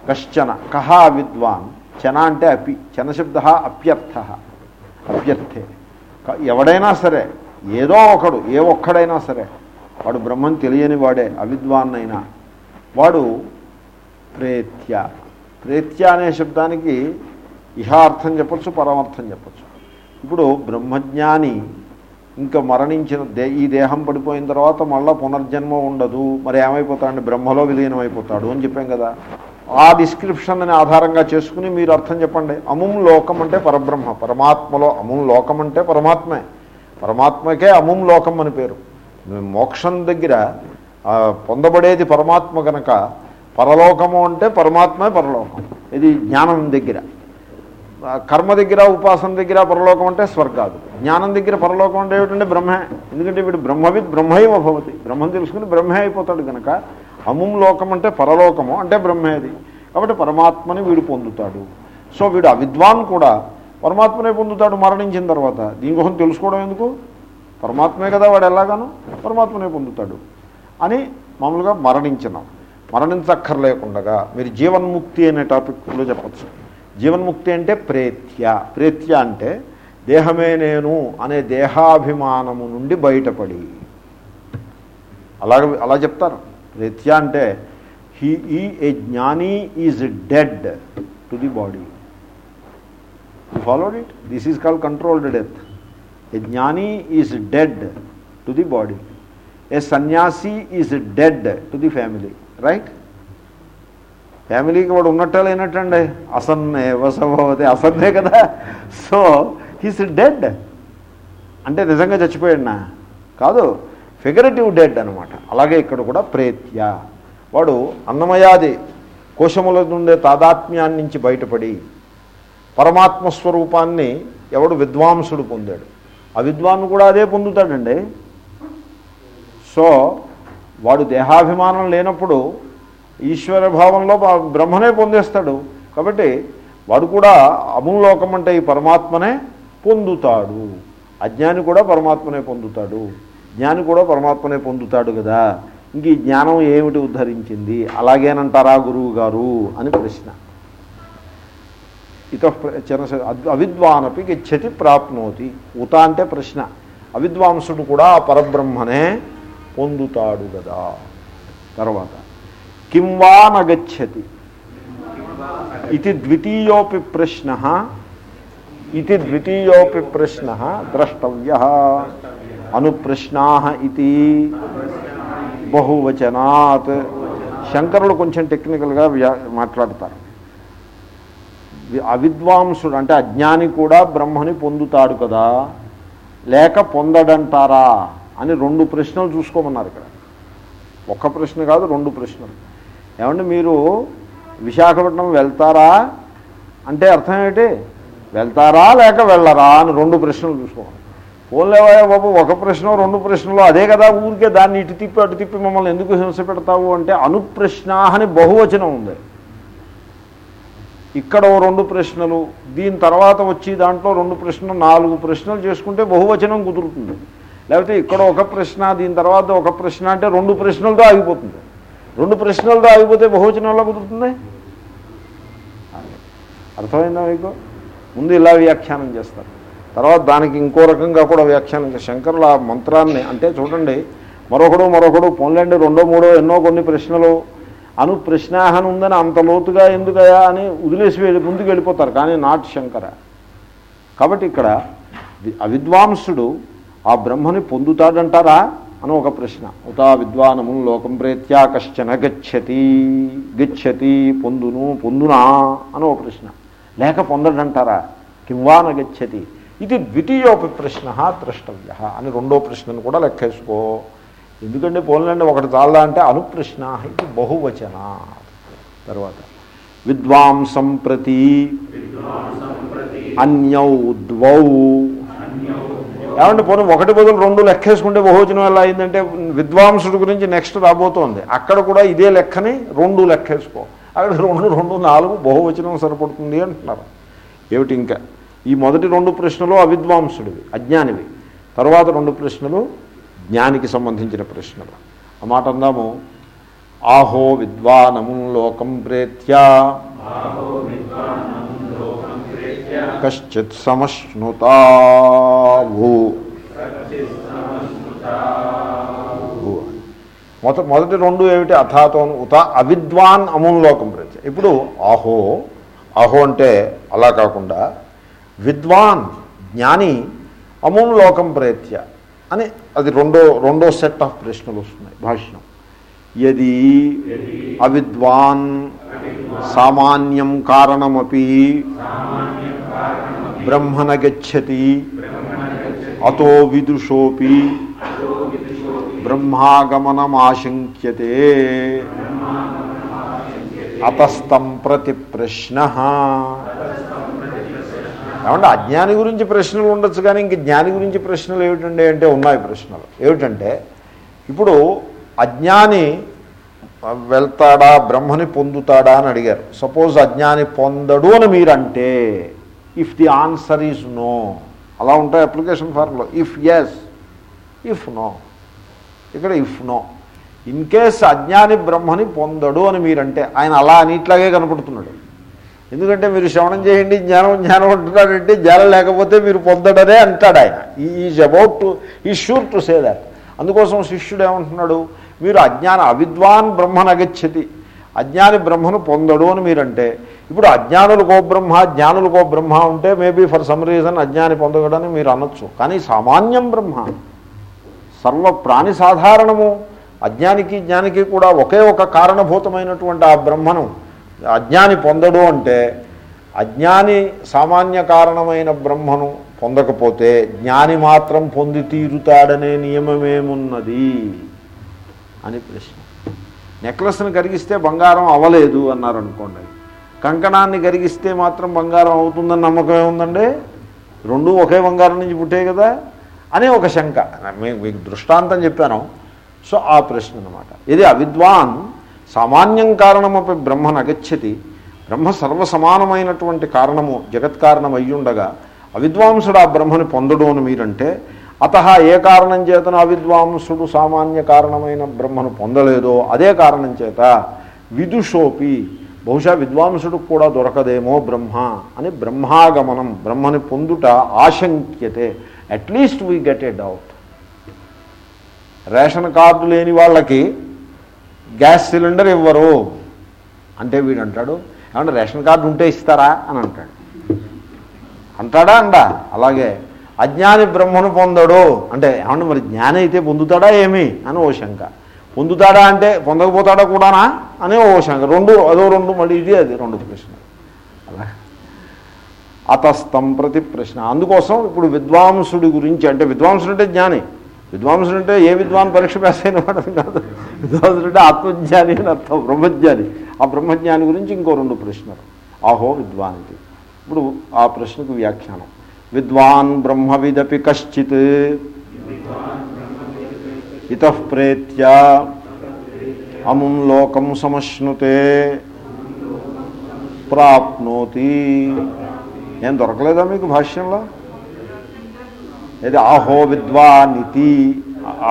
కశ్చన కహా అవిద్వాన్ చన అంటే అపి చనశబ్ద అప్యర్థ అభ్యర్థే క- ఎవడైనా సరే ఏదో ఒకడు ఏ ఒక్కడైనా సరే వాడు బ్రహ్మం తెలియని వాడే అవిద్వాన్నైనా. వాడు ప్రేత్య. ప్రేత్య అనే శబ్దానికి ఇహార్థం చెప్పచ్చు పరమార్థం చెప్పచ్చు. ఇప్పుడు బ్రహ్మజ్ఞాని ఇంకా మరణించిన దే ఈ దేహం పడిపోయిన తర్వాత మళ్ళీ పునర్జన్మ ఉండదు. మరి ఏమైపోతాడండి? బ్రహ్మలో విలీనం అయిపోతాడు అని చెప్పాం కదా. ఆ డిస్క్రిప్షన్ అని ఆధారంగా చేసుకుని మీరు అర్థం చెప్పండి. అముం లోకం అంటే పరబ్రహ్మ. పరమాత్మలో అముం లోకం అంటే పరమాత్మే. పరమాత్మకే అముం లోకం అని పేరు. మోక్షం దగ్గర పొందబడేది పరమాత్మ కనుక పరలోకము అంటే పరమాత్మే పరలోకం. ఇది జ్ఞానం దగ్గర. కర్మ దగ్గర ఉపాసన దగ్గర పరలోకం అంటే స్వర్గాదు. జ్ఞానం దగ్గర పరలోకం అంటే ఏమిటంటే బ్రహ్మే. ఎందుకంటే వీడు బ్రహ్మవి బ్రహ్మైవ భవతి. బ్రహ్మం తెలుసుకుని బ్రహ్మే అయిపోతాడు కనుక అముం లోకం అంటే పరలోకము అంటే బ్రహ్మేది కాబట్టి పరమాత్మని వీడు పొందుతాడు. సో వీడు అవిద్వాన్ కూడా పరమాత్మనే పొందుతాడు మరణించిన తర్వాత. దీనికోసం తెలుసుకోవడం ఎందుకు? పరమాత్మే కదా వాడు ఎలాగాను పరమాత్మనే పొందుతాడు. అని మామూలుగా మరణించినాం. మరణించక్కర్లేకుండగా మీరు జీవన్ముక్తి అనే టాపిక్లో చెప్పచ్చు. జీవన్ముక్తి అంటే ప్రేత్య. ప్రేత్య అంటే దేహమే నేను అనే దేహాభిమానము నుండి బయటపడి. అలాగ అలా చెప్తారు. ప్రేత్య అంటే హీ ఈ ఏ జ్ఞాని is dead to the body. You followed it this is call controlled death a జ్ఞాని is dead to the body. A సన్యాసి is dead to the family. Right ఫ్యామిలీకి వాడు ఉన్నట్టే లేనట్టండి. అసన్నే వసభవతి అసన్నే కదా. సో హీస్ డెడ్ అంటే నిజంగా చచ్చిపోయాడు నా. కాదు ఫిగరేటివ్ డెడ్ అనమాట అలాగే ఇక్కడ కూడా ప్రేత్య. వాడు అన్నమయాది కోశముల నుండే తాదాత్మ్యాన్ని నుంచి బయటపడి పరమాత్మ స్వరూపాన్ని ఎవడు విద్వాంసుడు పొందాడు. ఆ విద్వాన్ కూడా అదే పొందుతాడండి. సో వాడు దేహాభిమానం లేనప్పుడు ఈశ్వర భావంలో బ్రహ్మనే పొందేస్తాడు. కాబట్టి వాడు కూడా అమూలోకం అంటే ఈ పరమాత్మనే పొందుతాడు. అజ్ఞాని కూడా పరమాత్మనే పొందుతాడు. జ్ఞాని కూడా పరమాత్మనే పొందుతాడు కదా. ఇంక ఈ జ్ఞానం ఏమిటి ఉద్ధరించింది? అలాగేనంటారా గురువు గారు అని ప్రశ్న. ఇత అవిద్వానపి గచ్చతి ప్రాప్నోతి. ఉత అంటే ప్రశ్న. అవిద్వాంసుడు కూడా ఆ పరబ్రహ్మనే పొందుతాడు కదా. తర్వాత కిం వా నగచ్చతి ఇది ద్వితీయోపి ప్రశ్న. ఇది ద్వితీయోపి ప్రశ్న ద్రష్టవ్య. అనుప్రశ్నా ఇది బహువచనాత్. శంకరులు కొంచెం టెక్నికల్గా మాట్లాడతారు. అవిద్వాంసుడు అంటే అజ్ఞాని కూడా బ్రహ్మని పొందుతాడు కదా లేక పొందడంటారా అని రెండు ప్రశ్నలు చూసుకోమన్నారు ఇక్కడ. ఒక్క ప్రశ్న కాదు రెండు ప్రశ్నలు. ఏమంటే మీరు విశాఖపట్నం వెళ్తారా అంటే అర్థం ఏంటి వెళ్తారా లేక వెళ్ళరా అని రెండు ప్రశ్నలు చూసుకోవాలి పోలేవా బాబు ఒక ప్రశ్న రెండు ప్రశ్నలు అదే కదా ఊరికే దాన్ని ఇటు తిప్పి అటు తిప్పి మమ్మల్ని ఎందుకు హింస పెడతావు అంటే అనుప్రశ్న అని బహువచనం ఉంది. ఇక్కడ ఓ రెండు ప్రశ్నలు దీని తర్వాత వచ్చి దాంట్లో రెండు ప్రశ్నలు నాలుగు ప్రశ్నలు చేసుకుంటే బహువచనం కుదురుతుంది. లేకపోతే ఇక్కడ ఒక ప్రశ్న దీని తర్వాత ఒక ప్రశ్న అంటే రెండు ప్రశ్నలతో ఆగిపోతుంది. రెండు ప్రశ్నలతో ఆగిపోతే బహువచనంలో కుదురుతుంది? అర్థమైందా మీకు? ముందు ఇలా వ్యాఖ్యానం చేస్తారు. తర్వాత దానికి ఇంకో రకంగా కూడా వ్యాఖ్యానం చేస్తారు శంకరులు ఆ మంత్రాన్ని అంటే చూడండి మరొకడు మరొకడు పొన్లండి రెండో మూడో ఎన్నో కొన్ని ప్రశ్నలు అను ప్రశ్నాహన ఉందని అంత లోతుగా ఎందుకయా అని వదిలేసి వెళ్ళి ముందుకు వెళ్ళిపోతారు కానీ నాట్ శంకర. కాబట్టి ఇక్కడ అవిద్వాంసుడు ఆ బ్రహ్మని పొందుతాడంటారా అని ఒక ప్రశ్న. ఉతా విద్వానము లోకం ప్రేత్యా కశ్చన గచ్చతి గచ్చతి పొందును పొందునా అని ఒక ప్రశ్న. లేక పొందడంటారా? కింవాన గచ్చతి. ఇది ద్వితీయోపి ప్రశ్న ద్రష్టవ్య అని రెండో ప్రశ్నను కూడా లెక్కేసుకో. ఎందుకంటే పోలండి ఒకటి చాలా అంటే అనుప్రశ్న ఇది బహువచన. తర్వాత విద్వాంసం ప్రతి అన్యౌ ద్వౌ. ఏమంటే పోనీ ఒకటి బదులు రెండు లెక్కేసుకుంటే బహువచనం ఎలా అయిందంటే విద్వాంసుడి గురించి నెక్స్ట్ రాబోతోంది. అక్కడ కూడా ఇదే లెక్కని రెండు లెక్కేసుకో. అక్కడ రెండు రెండు నాలుగు బహువచనం సరిపడుతుంది అంటున్నారు. ఏమిటి ఇంకా? ఈ మొదటి రెండు ప్రశ్నలు అవిద్వాంసుడివి అజ్ఞానివి. తర్వాత రెండు ప్రశ్నలు జ్ఞానికి సంబంధించిన ప్రశ్నలు. ఆ మాట అందాము. ఆహో విద్వానము లోకం ప్రేత్యా. కశ్చిత్ సమశ్నుతా భూ భూ. మొద మొదటి రెండు ఏమిటి? అథాతోను ఉత అవిద్వాన్ అముల్లోకం ప్రత్య. ఇప్పుడు ఆహో ఆహో అంటే అలా కాకుండా విద్వాన్ జ్ఞాని అమూం లోకం ప్రేత్య అని అది రెండో రెండో సెట్ ఆఫ్ ప్రశ్నలు వస్తున్నాయి భాష్యం. ఎది అవిద్వాన్ సామాన్యం కారణమీ బ్రహ్మణ గచ్చతి అతో విదుషోపి బ్రహ్మాగమనమాశంక్యతే. అతస్తం ప్రతి ప్రశ్న. ఏమంటే అజ్ఞాని గురించి ప్రశ్నలు ఉండొచ్చు కానీ ఇంక జ్ఞాని గురించి ప్రశ్నలు ఏమిటండి అంటే ఉన్నాయి ప్రశ్నలు. ఏమిటంటే ఇప్పుడు అజ్ఞాని వెళ్తాడా బ్రహ్మని పొందుతాడా అని అడిగారు. సపోజ్ అజ్ఞాని పొందడు అని మీరంటే if the answer is no అలా ఉంటాయి అప్లికేషన్ ఫార్మ్లో ఇఫ్ ఎస్ ఇఫ్ నో ఇక్కడ ఇఫ్ నో ఇన్ కేస్ అజ్ఞాని బ్రహ్మని పొందడు అని మీరంటే ఆయన అలా అనిట్లాగే కనపడుతున్నాడు. ఎందుకంటే మీరు శ్రవణం చేయండి జ్ఞానం జ్ఞానం అంటున్నాడంటే జ్ఞానం లేకపోతే మీరు పొందడరే అంటాడు ఆయన. ఈజ్ అబౌట్ టు ఈ షూర్ టు సే దాట్ అందుకోసం శిష్యుడు ఏమంటున్నాడు? మీరు అజ్ఞాన అవిద్వాన్ బ్రహ్మనగచ్చతి అజ్ఞాని బ్రహ్మను పొందడు అని మీరంటే ఇప్పుడు అజ్ఞానులకో బ్రహ్మ జ్ఞానులకో బ్రహ్మ ఉంటే మేబీ ఫర్ సమ్ రీజన్ అజ్ఞాని పొందగడని మీరు అనొచ్చు. కానీ సామాన్యం బ్రహ్మ సర్వ ప్రాణి సాధారణము. అజ్ఞానికి జ్ఞానికి కూడా ఒకే ఒక కారణభూతమైనటువంటి ఆ బ్రహ్మను అజ్ఞాని పొందడు అంటే అజ్ఞాని సామాన్య కారణమైన బ్రహ్మను పొందకపోతే జ్ఞాని మాత్రం పొంది తీరుతాడనే నియమమేమున్నది? అని ప్రశ్న. నెక్లెస్ని కరిగిస్తే బంగారం అవ్వలేదు అన్నారు అనుకోండి కంకణాన్ని కరిగిస్తే మాత్రం బంగారం అవుతుందని నమ్మకం ఏముందండి? రెండు ఒకే బంగారం నుంచి పుట్టాయి కదా? అనే ఒక శంక. మీకు దృష్టాంతం చెప్పాను. సో ఆ ప్రశ్న అనమాట ఇది అవిద్వాన్ సామాన్యం కారణమపి బ్రహ్మ నగచ్చతి. బ్రహ్మ సర్వసమానమైనటువంటి కారణము జగత్కారణం అయ్యుండగా అవిద్వాంసుడు ఆ బ్రహ్మని పొందడు అని మీరంటే అత ఏ కారణం చేతను అవిద్వాంసుడు సామాన్య కారణమైన బ్రహ్మను పొందలేదో అదే కారణం చేత విదుషోపి. బహుశా విద్వాంసుడు కూడా దొరకదేమో బ్రహ్మ అని బ్రహ్మాగమనం బ్రహ్మని పొందుట ఆశంక్యతే. At least we get a doubt. Ration card లేని వాళ్ళకి గ్యాస్ సిలిండర్ ఇవ్వరు. అంటే వీడు అంటాడు ఏమంటే రేషన్ కార్డు ఉంటే ఇస్తారా? అని అంటాడు. అంటాడా అండా? అలాగే అజ్ఞాని బ్రహ్మను పొందడు. అంటే ఏమన్నా మరి జ్ఞాని అయితే పొందుతాడా ఏమి? అని ఓ శంక. పొందుతాడా అంటే పొందకపోతాడా కూడానా? అని ఓ శంక. రెండు అదో రెండు మళ్ళీ ఇది అది రెండు ప్రశ్న. అలా. అతస్తం ప్రతి ప్రశ్న. అందుకోసం ఇప్పుడు విద్వాంసుడి గురించి అంటే విద్వాంసుడు అంటే జ్ఞాని. విద్వాంసుడు అంటే ఏ విద్వాన్ పరీక్ష పాస్ అయిన వాడు కాదు. విద్వాంసుడు అంటే ఆత్మజ్ఞాని అని అర్థం బ్రహ్మజ్ఞాని. ఆ బ్రహ్మజ్ఞాని గురించి ఇంకో రెండు ప్రశ్నలు. ఆహో విద్వాన్ ఇది ఇప్పుడు ఆ ప్రశ్నకు వ్యాఖ్యానం. విద్వాన్ బ్రహ్మవిదపి కశ్చిత్. ఇత ప్రేత్య. అముం లోకం సమశ్నుతే. ప్రాప్నోతి. ఏం దొరకలేదా మీకు భాష్యంలో? ఏది ఆహో విద్వానితి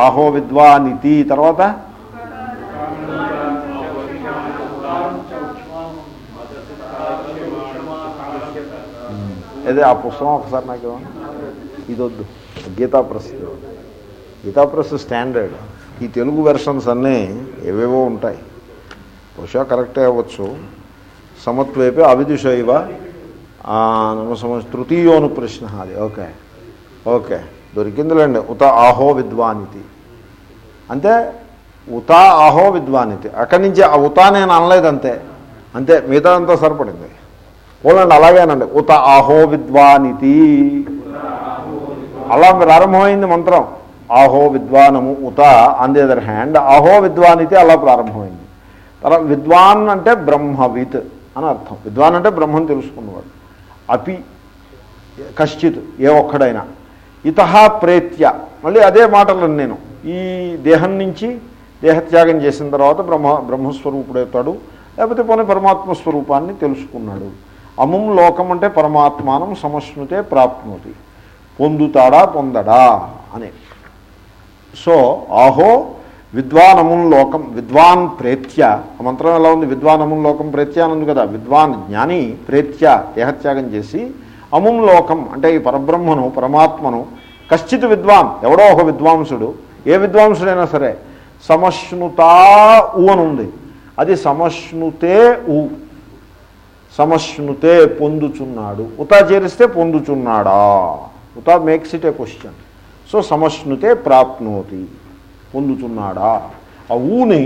ఆహో విద్వానితి తర్వాత ఏదే ఆ పుస్తకం ఒకసారి నాకు ఇవ్వండి. ఇదొద్దు. Gita press Gita press standard. ఈ తెలుగు వెర్షన్స్ అన్నీ ఏవేవో ఉంటాయి. బహుశా కరెక్టే అవ్వచ్చు. సమత్వేపే అవిదుషైవ నమ తృతీయోను ప్రశ్న అది ఓకే. ఓకే. దొరికిందిలేండి. ఉత ఆహో విద్వానితి. అంటే ఉతా ఆహో విద్వానితి. అక్కడి నుంచి ఆ ఉతా నేను అనలేదు అంతే. అంతే మిగతా అంతా సరిపడింది. పోలండి అలాగేనండి. ఉత ఆహో విద్వానితి. అలా ప్రారంభమైంది మంత్రం. ఆహో విద్వానము ఉత ఆన్ ది అదర్ హ్యాండ్ ఆహో విద్వానితి అలా ప్రారంభమైంది. తర్వాత విద్వాన్ అంటే బ్రహ్మవిత్ అని అర్థం. విద్వాన్ అంటే బ్రహ్మం తెలుసుకున్నవాడు. అపి కశ్చిత్ ఏ ఒక్కడైనా. ఇత ప్రేత్య. మళ్ళీ అదే మాటలను నేను. ఈ దేహం నుంచి దేహత్యాగం చేసిన తర్వాత బ్రహ్మ బ్రహ్మస్వరూపుడవుతాడు. లేకపోతే పోనీ పరమాత్మ స్వరూపాన్ని తెలుసుకున్నాడు. అముం లోకం అంటే పరమాత్మానం సమశ్నుతే ప్రాప్నోతి. పొందుతాడా పొందడా అని. సో ఆహో విద్వానమున్ లోకం విద్వాన్ ప్రేత్య. ఆ మంత్రం ఎలా ఉంది? విద్వానమున్ లోకం ప్రేత్య కదా. విద్వాన్ జ్ఞాని ప్రేత్య దేహత్యాగం చేసి అముం లోకం అంటే ఈ పరబ్రహ్మను పరమాత్మను కశ్చిత్ విద్వాన్ ఎవడో ఒక విద్వాంసుడు ఏ విద్వాంసుడైనా సరే సమశ్నుతా ఉ అని ఉంది. అది సమశ్నుతే ఉ సమశ్నుతే పొందుచున్నాడు. ఉతా చేరిస్తే పొందుచున్నాడా? ఉతా makes it a question so సమశ్నుతే ప్రాప్నోతి పొందుతున్నాడా ఆ ఊని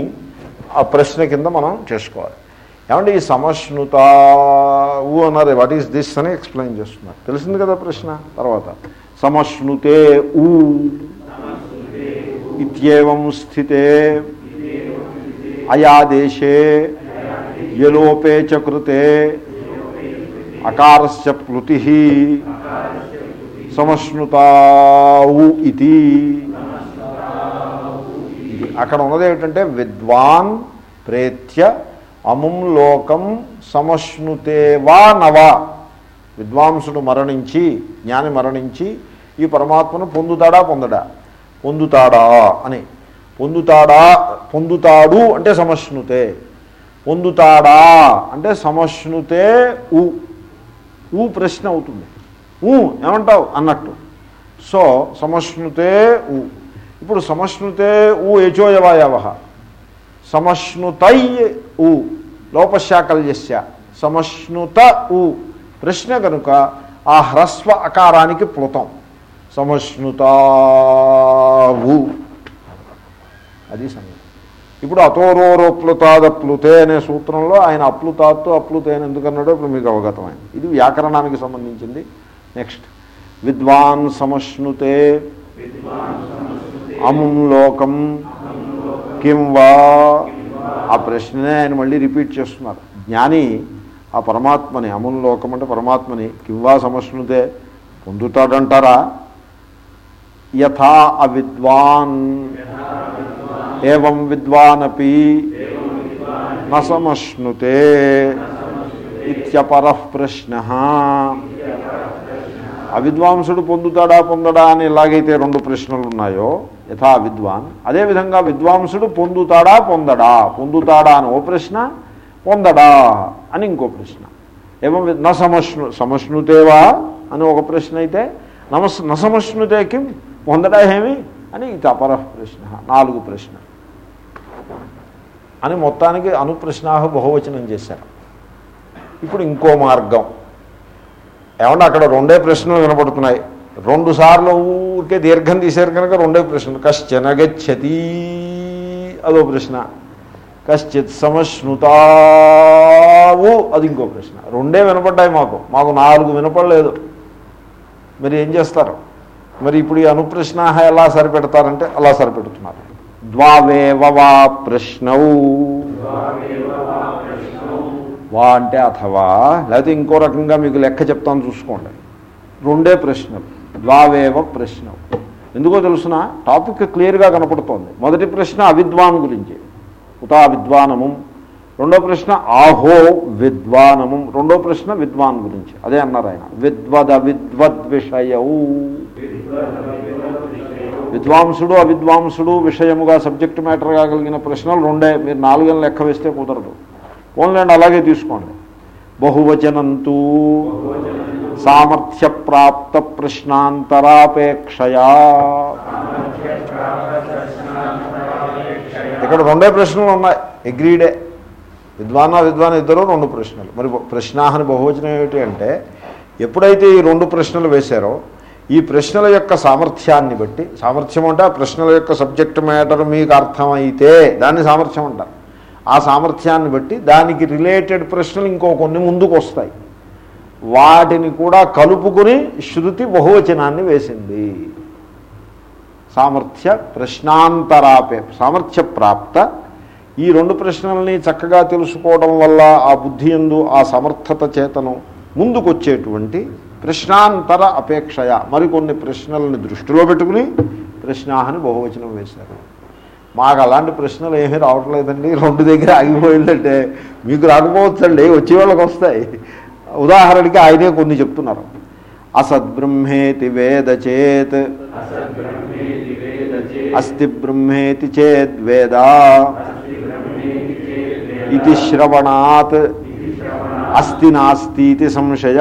ఆ ప్రశ్న కింద మనం చేసుకోవాలి. ఏమంటే ఈ సమశ్నుత ఊ అన్నారు వాట్ ఈస్ దిస్ అని ఎక్స్ప్లెయిన్ చేస్తున్నారు. తెలిసింది కదా ప్రశ్న? తర్వాత సమశ్నుతే ఊ ఇత్యేవం స్థితే అయాదేశే యలోపే చ కృతే అకారస్య ప్లుతి సమశ్నుతావు ఇది అక్కడ ఉన్నది ఏమిటంటే విద్వాన్ ప్రేత్య అముం లోకం సమశ్నుతేవా నవా. విద్వాంసుడు మరణించి జ్ఞాని మరణించి ఈ పరమాత్మను పొందుతాడా పొందడా? పొందుతాడా అని. పొందుతాడా పొందుతాడు అంటే సమశ్నుతే. పొందుతాడా అంటే సమశ్నుతే ఊ. ఊ ప్రశ్న అవుతుంది. ఊ ఏమంటావు? అన్నట్టు. సో సమశ్నుతే ఊ. ఇప్పుడు సమశ్నుతే ఊ యచోయవాయవ. సమశ్నుతై ఊ. లోపశాకల్యస్య సమశ్నుత ఊ. ప్రశ్న కనుక ఆ హ్రస్వ అకారానికి ప్లుతం. సమశ్నుతావు అది సంగతి ఇప్పుడు అతోరోరోప్లుతాద ప్లుతే అనే సూత్రంలో ఆయన అప్లుతాత్తు అప్లుతే అని ఎందుకన్నాడో ఇప్పుడు మీకు అవగతమైంది. ఇది వ్యాకరణానికి సంబంధించింది. నెక్స్ట్. విద్వాన్ సమశ్నుతే అముం లోకం. కిం వా? ఆ ప్రశ్ననే ఆయన మళ్ళీ రిపీట్ చేస్తున్నారు. జ్ఞాని ఆ పరమాత్మని అముం లోకం అంటే పరమాత్మని కింవా సమశ్నుతే పొందుతాడంటారా? యథా అవిద్వాన్. ఏం విద్వానపి నసమశ్నుతే ఇత్యపర ప్రశ్న. అవిద్వాంసుడు పొందుతాడా పొందడా అని ఎలాగైతే రెండు ప్రశ్నలు ఉన్నాయో యథా విద్వాన్. అదేవిధంగా విద్వాంసుడు పొందుతాడా? పొందడా. పొందుతాడా అని ఓ ప్రశ్న పొందడా అని ఇంకో ప్రశ్న. ఏమో న సమష్ణు సమశ్నుతేవా అని ఒక ప్రశ్న అయితే నమస్ నసమశ్నుతే కిం? పొందడా ఏమి? అని ఇది అపర ప్రశ్న నాలుగు ప్రశ్న. అని మొత్తానికి అనుప్రశ్నాహ బహువచనం చేశారు. ఇప్పుడు ఇంకో మార్గం. ఏమన్నా అక్కడ రెండే ప్రశ్నలు వినపడుతున్నాయి. రెండు సార్లు ఊరికే దీర్ఘం తీశారు కనుక రెండే ప్రశ్న. కశ్చన గచ్చతి? అదో ప్రశ్న. కశ్చిత్ సమశ్నుతావు అది ఇంకో ప్రశ్న. రెండే వినపడ్డాయి మాకు. మాకు నాలుగు వినపడలేదు. మరి ఏం చేస్తారు? మరి ఇప్పుడు ఈ అనుప్రశ్న ఎలా సరిపెడతారంటే అలా సరిపెడుతున్నారు. ద్వావేవ వా ప్రశ్నవు వా అంటే అథవా? లేకపోతే ఇంకో రకంగా మీకు లెక్క చెప్తాను చూసుకోండి. రెండే ప్రశ్నలు. ద్వావేవ ప్రశ్నం. ఎందుకో తెలుసిన? టాపిక్ క్లియర్గా కనపడుతోంది. మొదటి ప్రశ్న అవిద్వాన్ గురించి. ఉతా విద్వానము. రెండో ప్రశ్న ఆహో విద్వానము. రెండో ప్రశ్న విద్వాన్ గురించి. అదే అన్నారు ఆయన. విద్వద విద్వద్ విషయవు విద్వాంసుడు అవిద్వాంసుడు విషయముగా సబ్జెక్ట్ మ్యాటర్గా కలిగిన ప్రశ్నలు రెండే. మీరు నాలుగని లెక్క వేస్తే కుదరదు. ఓన్లండి అలాగే తీసుకోండి. బహువచనంతూ. సామర్థ్య ప్రాప్త ప్రశ్నాంతరాపేక్షయా ఇక్కడ రెండే ప్రశ్నలు ఉన్నాయి. అగ్రీడే. విద్వాన విద్వాన్ ఇద్దరు రెండు ప్రశ్నలు. మరి ప్రశ్నాహని బహువచనం ఏమిటి అంటే ఎప్పుడైతే ఈ రెండు ప్రశ్నలు వేశారో ఈ ప్రశ్నల యొక్క సామర్థ్యాన్ని బట్టి సామర్థ్యం అంటే ఆ ప్రశ్నల యొక్క సబ్జెక్ట్ మ్యాటర్ మీకు అర్థమైతే దాన్ని సామర్థ్యం అంటారు. ఆ సామర్థ్యాన్ని బట్టి దానికి రిలేటెడ్ ప్రశ్నలు ఇంకో కొన్ని ముందుకు వస్తాయి వాటిని కూడా కలుపుకుని శృతి బహువచనాన్ని వేసింది. సామర్థ్య ప్రశ్నాంతరాపే సామర్థ్య ప్రాప్త. ఈ రెండు ప్రశ్నల్ని చక్కగా తెలుసుకోవడం వల్ల ఆ బుద్ధి ఎందు ఆ సమర్థత చేతను ముందుకొచ్చేటువంటి ప్రశ్నాంతర అపేక్షయ మరికొన్ని ప్రశ్నలను దృష్టిలో పెట్టుకుని ప్రశ్నాహని బహువచనం వేశారు. మాకు అలాంటి ప్రశ్నలు ఏమీ రావట్లేదండి. రెండు దగ్గర ఆగిపోయిందంటే మీకు రాకపోవచ్చండి. వచ్చేవాళ్ళకి వస్తాయి. ఉదాహరణకి ఆయనే కొన్ని చెప్తున్నారు. అసద్బ్రహ్మేతి వేద చేత్. అస్తి బ్రహ్మేతి చేద్వేద ఇది శ్రవణాత్. అస్తి నాస్తి సంశయ.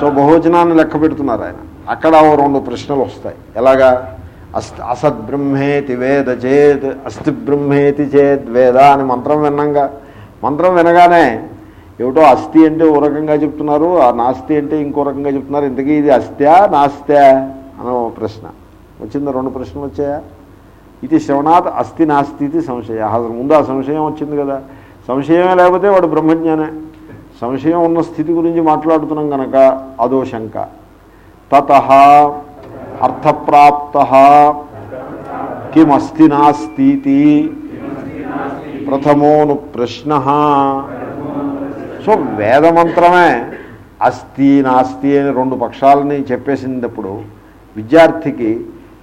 సో బహువచనాన్ని లెక్క పెడుతున్నారు ఆయన. అక్కడ ఓ రెండు ప్రశ్నలు వస్తాయి. ఎలాగా? అస్ అసద్బ్రహ్మేతి వేద చేద్ అస్తి బ్రహ్మేతి చేద్ వేద అని మంత్రం విన్నాగా మంత్రం వినగానే ఏమిటో అస్థి అంటే ఓ రకంగా చెప్తున్నారు ఆ నాస్తి అంటే ఇంకో రకంగా చెప్తున్నారు ఇంతకీ ఇది అస్త్యా నాస్త్యా అని ప్రశ్న. వచ్చిందా? రెండు ప్రశ్నలు వచ్చాయా? ఇది శ్రవణాత్ అస్థి నాస్తి ఇది సంశయ. అసలు ముందు ఆ సంశయం వచ్చింది కదా. సంశయమే లేకపోతే వాడు బ్రహ్మజ్ఞానే. సంశయం ఉన్న స్థితి గురించి మాట్లాడుతున్నాం కనుక అదో శంక. తత అర్థప్రాప్త. కిమస్తి నాస్తి ప్రథమోను ప్రశ్న. సో వేదమంత్రమే అస్థి నాస్తి అని రెండు పక్షాలని చెప్పేసినప్పుడు విద్యార్థికి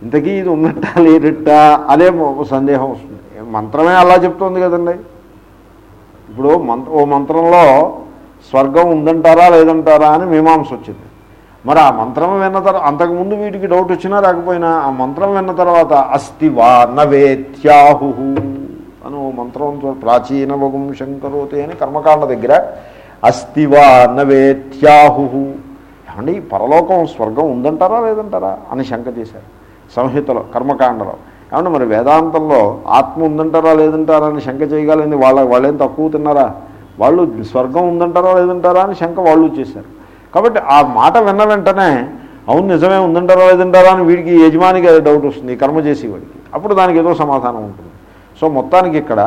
ఇంతకీ ఇది ఉన్నట్టా లేనట్టా? అనే సందేహం వస్తుంది. మంత్రమే అలా చెప్తోంది కదండి. ఇప్పుడు మంత్ర ఓ మంత్రంలో స్వర్గం ఉందంటారా లేదంటారా అని మీమాంస వచ్చింది. మరి ఆ మంత్రం విన్న తర్వాత అంతకుముందు వీటికి డౌట్ వచ్చినా రాకపోయినా ఆ మంత్రం విన్న తర్వాత అస్తి వా నవేత్యాహు అని ఓ మంత్రం ప్రాచీన వగుం శంకరోతి అని కర్మకాండ దగ్గర అస్తి వా నవేత్యాహు ఏమంటే ఈ పరలోకం స్వర్గం ఉందంటారా లేదంటారా అని శంక చేశారు సంహితలో కర్మకాండలో. ఏమంటే మరి వేదాంతంలో ఆత్మ ఉందంటారా లేదంటారా అని శంక చేయగలిగింది వాళ్ళ వాళ్ళేం తక్కువ తిన్నారా? వాళ్ళు స్వర్గం ఉందంటారా లేదంటారా అని శంక వాళ్ళు చేశారు. కాబట్టి ఆ మాట విన్న వెంటనే అవును నిజమే ఉందంటారా లేదంటారా అని వీడికి యజమానికి అది డౌట్ వస్తుంది కర్మ చేసి వాడికి. అప్పుడు దానికి ఏదో సమాధానం ఉంటుంది. సో మొత్తానికి ఇక్కడ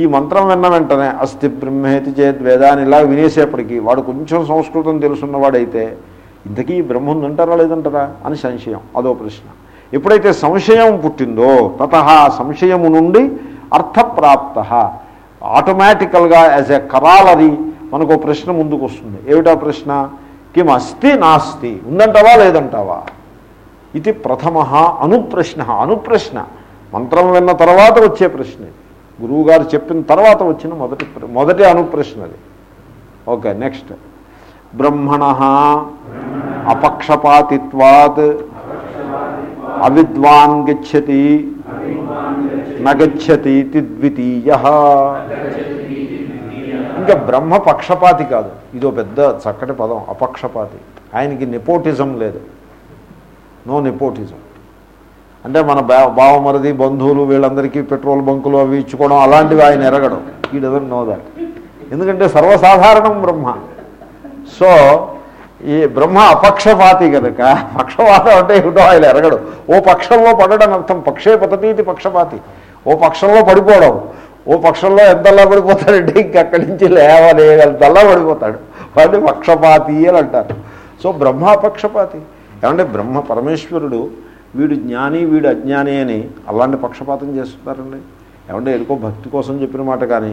ఈ మంత్రం విన్న వెంటనే అస్థి బ్రహ్మేతి చేత్ వేదాన్ని ఇలా వినేసేపటికి వాడు కొంచెం సంస్కృతం తెలుసున్నవాడైతే ఇంతకీ బ్రహ్మ ఉందంటారా లేదంటారా అని సంశయం అదో ప్రశ్న. ఎప్పుడైతే సంశయం పుట్టిందో తత సంశయము నుండి అర్థప్రాప్త. ఆటోమేటికల్గా యాజ్ ఎ కరాలది మనకు ప్రశ్న ముందుకు వస్తుంది ఏమిటా ప్రశ్న? కిం అస్తి నాస్తి ఉందంటావా లేదంటావా? ఇది ప్రథమ అనుప్రశ్న. అనుప్రశ్న మంత్రం విన్న తర్వాత వచ్చే ప్రశ్న. గురువుగారు చెప్పిన తర్వాత వచ్చిన మొదటి మొదటి అనుప్రశ్నది. Okay next. బ్రహ్మణ అపక్షపాతిత్వాత్ అవిద్వాన్ గచ్చతి నగచ్చతి ద్వితీయ. ఇంకా బ్రహ్మ పక్షపాతి కాదు. ఇదో పెద్ద చక్కటి పదం అపక్షపాతి. ఆయనకి నెపోటిజం లేదు. నో నెపోటిజం అంటే మన బా బావమరిది బంధువులు వీళ్ళందరికీ పెట్రోల్ బంకులు అవి ఇచ్చుకోవడం అలాంటివి ఆయన ఎరగడం. ఈ డజన్ నో దాట్ ఎందుకంటే సర్వసాధారణం బ్రహ్మ. సో ఈ బ్రహ్మ అపక్షపాతి కనుక పక్షపాతం అంటే ఏమిటో ఆయన ఎరగడు. ఓ పక్షంలో పడడం అర్థం పక్షే పతతీతి పక్షపాతి. ఓ పక్షంలో పడిపోవడం. ఓ పక్షంలో ఎంతలా పడిపోతాడంటే ఇంకక్కడి నుంచి లేవలేగలంతల్లా పడిపోతాడు వాడిని పక్షపాతి అని అంటారు. సో బ్రహ్మ పక్షపాతి ఏమంటే బ్రహ్మ పరమేశ్వరుడు వీడు జ్ఞాని వీడు అజ్ఞాని అని అలాంటి పక్షపాతం చేస్తున్నారండి. ఏమంటే ఎదుకో భక్తి కోసం చెప్పిన మాట కానీ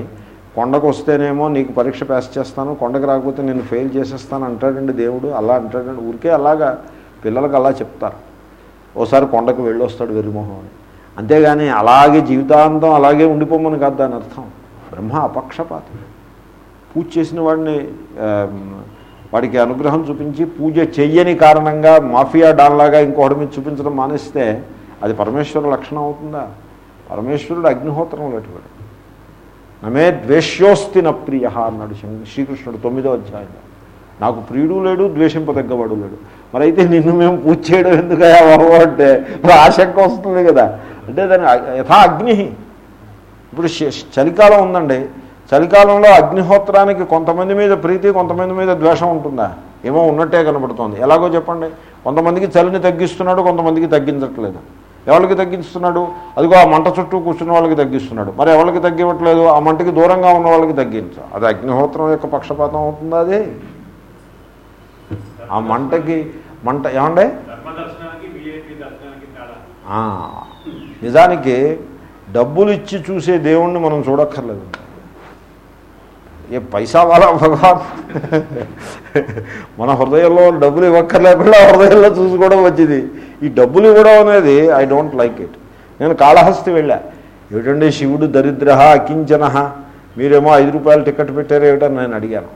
కొండకు వస్తేనేమో నీకు పరీక్ష పాస్ చేస్తాను కొండకు రాకపోతే నేను ఫెయిల్ చేసేస్తాను అంటాడండి దేవుడు. అలా అంటాడండి. ఊరికే అలాగా పిల్లలకు అలా చెప్తారు. ఓసారి కొండకు వెళ్ళొస్తాడు వెర్రిమోహం అని. అంతేగాని అలాగే జీవితాంతం అలాగే ఉండిపోమని కాదు దాని అర్థం. బ్రహ్మ అపక్షపాతి పూజ చేసిన వాడిని వాడికి అనుగ్రహం చూపించి పూజ చెయ్యని కారణంగా మాఫియా డాన్లాగా ఇంకొకటి మీద చూపించడం మానేస్తే అది పరమేశ్వర లక్షణం అవుతుందా? పరమేశ్వరుడు అగ్నిహోత్రం లేటివాడు నమే ద్వేష్యోస్తి న ప్రియ అన్నాడు శ్రీకృష్ణుడు తొమ్మిదో అధ్యాయంలో. నాకు ప్రియుడు లేడు ద్వేషింపదగ్గవాడు లేడు. మరి అయితే నిన్ను మేము పూజ చేయడం ఎందుకయ్యా బాబు అంటే ఆశంక వస్తుంది కదా. అంటే దాని యథా అగ్ని ఇప్పుడు చలికాలం ఉందండి. చలికాలంలో అగ్నిహోత్రానికి కొంతమంది మీద ప్రీతి కొంతమంది మీద ద్వేషం ఉంటుందా? ఏమో ఉన్నట్టే కనబడుతోంది. ఎలాగో చెప్పండి. కొంతమందికి చలిని తగ్గిస్తున్నాడు కొంతమందికి తగ్గించట్లేదు. ఎవరికి తగ్గిస్తున్నాడు? అదిగో ఆ మంట చుట్టూ కూర్చున్న వాళ్ళకి తగ్గిస్తున్నాడు. మరి ఎవరికి తగ్గివ్వట్లేదు? ఆ మంటకి దూరంగా ఉన్న వాళ్ళకి తగ్గించు. అది అగ్నిహోత్రం యొక్క పక్షపాతం అవుతుందా అది? ఆ మంటకి మంట ఏమండే? నిజానికి డబ్బులు ఇచ్చి చూసే దేవుణ్ణి మనం చూడక్కర్లేదు. ఏ పైసా వాళ్ళ భగవాన్ మన హృదయంలో డబ్బులు ఇవ్వక్కర్లేకుండా హృదయంలో చూసుకోవడం వచ్చింది ఈ డబ్బులు ఇవ్వడం అనేది ఐ డోంట్ లైక్ ఇట్ నేను కాళహస్తి వెళ్ళా. ఏమిటంటే శివుడు దరిద్ర అకించన మీరేమో ఐదు రూపాయలు టికెట్ పెట్టారు ఏమిటని నేను అడిగాను.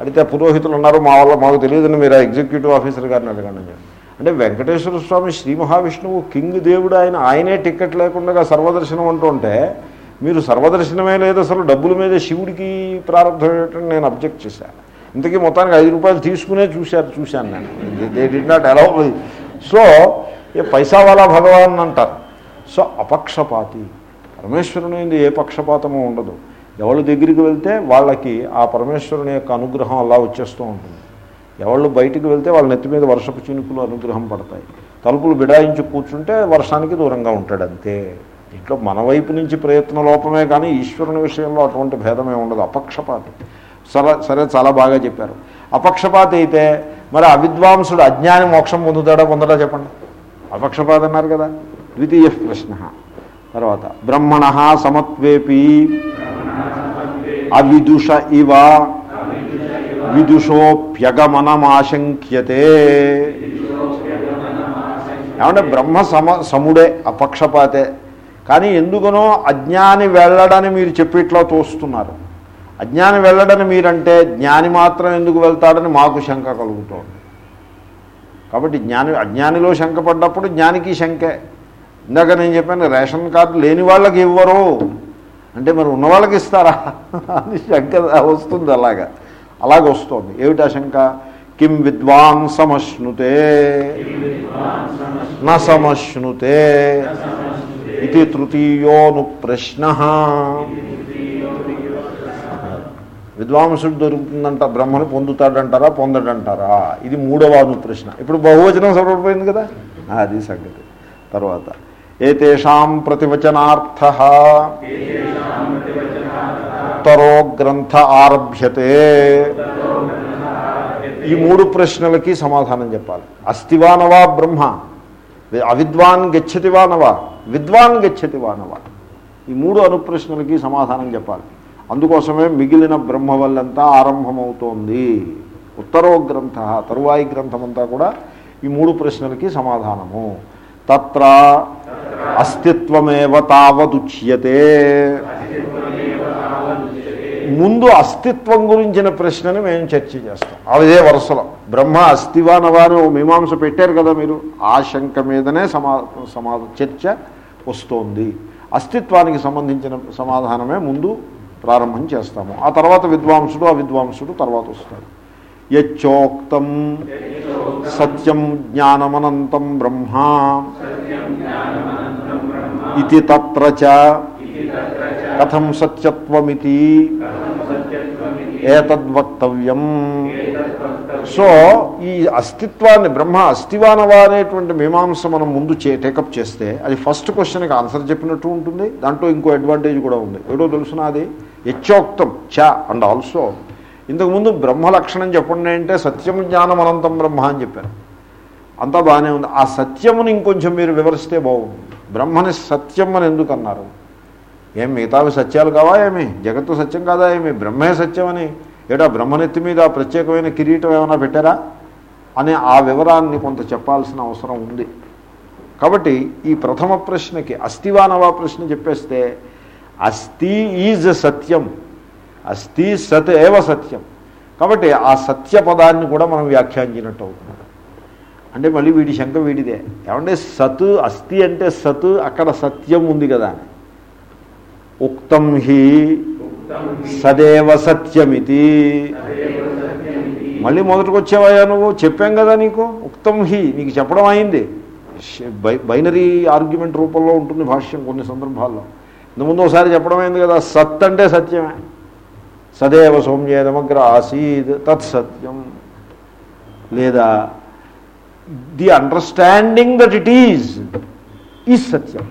అడిగితే పురోహితులు ఉన్నారు మా వల్ల మాకు తెలియదని మీరు ఎగ్జిక్యూటివ్ ఆఫీసర్ గారిని అడగండి అంటే వెంకటేశ్వర స్వామి శ్రీ మహావిష్ణువు కింగ్ దేవుడు ఆయన ఆయనే టికెట్ లేకుండా సర్వదర్శనం అంటూ ఉంటే మీరు సర్వదర్శనమే లేదు అసలు డబ్బుల మీద శివుడికి ప్రారంభం ఏమిటని నేను అబ్జెక్ట్ చేశాను ఇంతకీ మొత్తానికి ఐదు రూపాయలు తీసుకునే చూశారు చూశాను నేను. They did not allow so a పైసావాలా భగవాన్ అంటారు. సో అపక్షపాతి. పరమేశ్వరుని ఏ పక్షపాతము ఉండదు. ఎవరి దగ్గరికి వెళ్తే వాళ్ళకి ఆ పరమేశ్వరుని యొక్క అనుగ్రహం అలా వచ్చేస్తూ ఉంటుంది. ఎవళ్ళు బయటికి వెళ్తే వాళ్ళ నెత్తి మీద వర్షపు చినుకులు అనుగ్రహం పడతాయి. తలుపులు బిడాయించి కూర్చుంటే వర్షానికి దూరంగా ఉంటాడు అంతే. ఇంట్లో మన వైపు నుంచి ప్రయత్న లోపమే కానీ ఈశ్వరుని విషయంలో అటువంటి భేదమే ఉండదు అపక్షపాతి. సరే సరే చాలా బాగా చెప్పారు. అపక్షపాతి అయితే మరి అవిద్వాంసుడు అజ్ఞాని మోక్షం పొందుతాడా పొందడా చెప్పండి? అపక్షపాతి అన్నారు కదా ద్వితీయ ప్రశ్న. తర్వాత బ్రహ్మణ సమత్వేపి అవిదుష ఇవ విదుషోప్యగమనమాశంక్యతే ఏమంటే బ్రహ్మ సమ సముడే అపక్షపాతే. కానీ ఎందుకనో అజ్ఞాని వెళ్ళడని మీరు చెప్పిట్లా తోస్తున్నారు. అజ్ఞాని వెళ్ళడని మీరంటే జ్ఞాని మాత్రం ఎందుకు వెళ్తాడని మాకు శంక కలుగుతోంది. కాబట్టి జ్ఞాని అజ్ఞానిలో శంక పడ్డప్పుడు జ్ఞానికి శంకే. ఇందాక నేను చెప్పాను రేషన్ కార్డు లేని వాళ్ళకి ఇవ్వరు. అంటే మరి ఉన్న వాళ్ళకి ఇస్తారా? అని శంక వస్తుంది అలాగా. అలాగ వస్తోంది. ఏమిటా శంక? కిం విద్వాన్ సమశ్నుతే. న సమశ్నుతే. ఇది తృతీయోను ప్రశ్న. విద్వాంసుడు దొరుకుతుందంట బ్రహ్మను పొందుతాడంటారా పొందడంటారా? ఇది మూడవ అను ప్రశ్న ఇప్పుడు బహువచనం సరిపడిపోయింది కదా? అది సంగతి. తర్వాత. ఏతేషాం ప్రతివచనార్థ ఉత్తరో గ్రంథ ఆరభ్యతే ఈ మూడు ప్రశ్నలకి సమాధానం చెప్పాలి. అస్థివానవా బ్రహ్మ. అవిద్వాన్ గచ్చతి నవా విద్వాన్ గచ్చతి నవా ఈ మూడు అనుప్రశ్నలకి సమాధానం చెప్పాలి. అందుకోసమే మిగిలిన బ్రహ్మ వల్లంతా ఆరంభమవుతోంది. ఉత్తరో గ్రంథ తరువాయి గ్రంథమంతా కూడా ఈ మూడు ప్రశ్నలకి సమాధానము. తత్ర అస్తిత్వమేవ తావదుచ్యతే ముందు అస్తిత్వం గురించిన ప్రశ్నని మేము చర్చ చేస్తాం. అదే వరుసలో. బ్రహ్మ అస్థివానవా అని ఓ మీమాంస పెట్టారు కదా మీరు. ఆ శంక మీదనే సమా సమా చర్చ వస్తోంది. అస్తిత్వానికి సంబంధించిన సమాధానమే ముందు ప్రారంభం చేస్తాము. ఆ తర్వాత విద్వాంసుడు ఆ విద్వాంసుడు తర్వాత వస్తాడు యచ్చోక్తం సత్యం జ్ఞానమనంతం బ్రహ్మా ఇది తత్ర కథం సత్యత్వమితి ఏతద్వక్తవ్యం. సో ఈ అస్తిత్వాన్ని బ్రహ్మ అస్థివానవా అనేటువంటి మీమాంస మనం ముందు చే టేకప్ చేస్తే అది ఫస్ట్ క్వశ్చన్కి ఆన్సర్ చెప్పినట్టు ఉంటుంది. దాంట్లో ఇంకో అడ్వాంటేజ్ కూడా ఉంది. ఏడో తెలుసునా అది? యచ్చోక్తం చ అండ్ ఆల్సో ఇంతకుముందు బ్రహ్మ లక్షణం చెప్పండి అంటే సత్యం జ్ఞానం అనంతం బ్రహ్మ అని చెప్పారు. అంతా బాగానే ఉంది. ఆ సత్యముని ఇంకొంచెం మీరు వివరిస్తే బాగుంది బ్రహ్మని సత్యం అని ఎందుకు అన్నారు ఏం మిగతావి సత్యాలు కావా ఏమి? జగత్తు సత్యం కాదా ఏమి? బ్రహ్మే సత్యం అని. ఏటా బ్రహ్మనెత్తి మీద ప్రత్యేకమైన కిరీటం ఏమైనా పెట్టారా? అనే ఆ వివరాన్ని కొంత చెప్పాల్సిన అవసరం ఉంది. కాబట్టి ఈ ప్రథమ ప్రశ్నకి అస్థివానవా ప్రశ్న చెప్పేస్తే అస్థి ఈజ్ సత్యం. అస్థి సత్ ఏవ సత్యం. కాబట్టి ఆ సత్య పదాన్ని కూడా మనం వ్యాఖ్యానించినట్టు అవుతుంది అంటే మళ్ళీ వీడి శంక వీడిదే. ఏమంటే సత్ అస్థి అంటే సత్ అక్కడ సత్యం ఉంది కదా. ఉక్తం హి సదేవ సత్యమితి. మళ్ళీ మొదటికి వచ్చేవయ్యా నువ్వు? చెప్పాం కదా నీకు? ఉక్తం హి. నీకు చెప్పడం అయింది. బైనరీ ఆర్గ్యుమెంట్ రూపంలో ఉంటుంది భాష్యం కొన్ని సందర్భాల్లో. ఇంతకుముందు ఒకసారి చెప్పడం అయింది కదా సత్ అంటే సత్యమే. సదేవ సౌమ్యేనమగ్ర ఆసీద్ తత్ సత్యం. లేదా the understanding that it is is Satyam.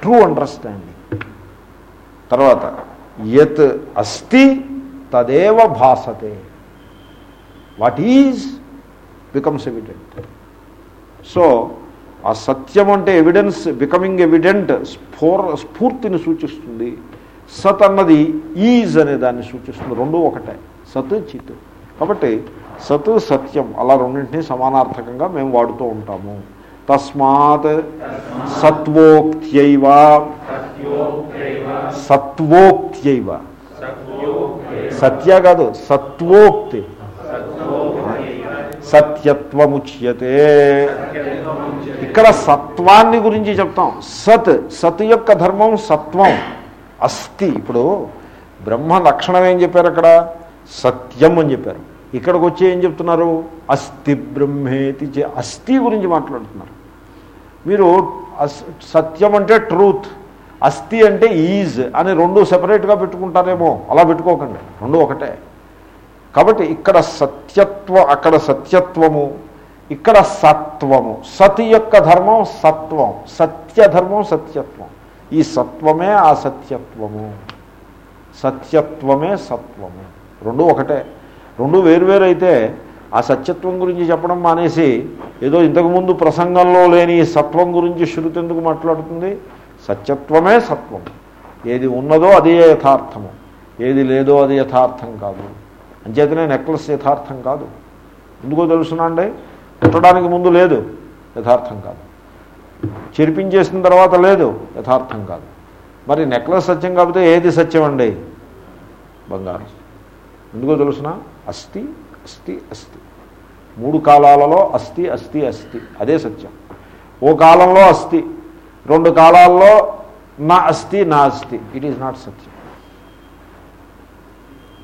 True understanding. తర్వాత యత్ అస్తి తదేవ భాసతే. What is becomes evident. So ఆ సత్యం అంటే ఎవిడెన్స్ బికమింగ్ ఎవిడెంట్ స్ఫోర్ స్ఫూర్తిని సూచిస్తుంది. సత్ అన్నది ఈజ్ అనే దాన్ని సూచిస్తుంది. రెండు ఒకటే. సత్ చిత్. కాబట్టి సత్ సత్యం అలా రెండింటినీ సమానార్థకంగా మేము వాడుతూ ఉంటాము. తస్మాత్ సత్వోక్త్యైవ. సత్వోక్త్యైవ. సత్య కాదు సత్వోక్తి. సత్యత్వముచ్యతే. ఇక్కడ సత్వాన్ని గురించి చెప్తాం. సత్ సత్ యొక్క ధర్మం సత్వం. అస్థి. ఇప్పుడు బ్రహ్మ లక్షణం ఏం చెప్పారు అక్కడ? సత్యం అని చెప్పారు. ఇక్కడికి వచ్చి ఏం చెప్తున్నారు? అస్థి బ్రహ్మేతి అస్థి గురించి మాట్లాడుతున్నారు. మీరు అస్ సత్యం అంటే ట్రూత్ అస్థి అంటే ఈజ్ అని రెండు సెపరేట్గా పెట్టుకుంటారేమో అలా పెట్టుకోకండి. రెండు ఒకటే. కాబట్టి ఇక్కడ సత్యత్వ అక్కడ సత్యత్వము ఇక్కడ సత్వము. సతి యొక్క ధర్మం సత్వం సత్యధర్మం సత్యత్వం. ఈ సత్వమే ఆ సత్యత్వము సత్యత్వమే సత్వము. రెండు ఒకటే. రెండు వేరువేరైతే ఆ సత్యత్వం గురించి చెప్పడం మానేసి ఏదో ఇంతకుముందు ప్రసంగంలో లేని సత్వం గురించి శృతి ఎందుకు మాట్లాడుతుంది. సత్యత్వమే సత్వం ఏది ఉన్నదో అదే యథార్థము. ఏది లేదో అది యథార్థం కాదు. అంచేతనే నెక్లెస్ యథార్థం కాదు. ఎందుకో తెలుసునండి పుట్టడానికి ముందు లేదు. యథార్థం కాదు. చెరిపించేసిన తర్వాత లేదు యథార్థం కాదు. మరి నెక్లెస్ సత్యం కాకపోతే ఏది సత్యం అండి బంగారం. ఎందుకో తెలుసిన? అస్థి అస్థి అస్థి. మూడు కాలాలలో అస్థి అస్థి అస్థి. అదే సత్యం. ఓ కాలంలో అస్థి రెండు కాలాల్లో నా అస్థి నా అస్థి. It is not Satyam.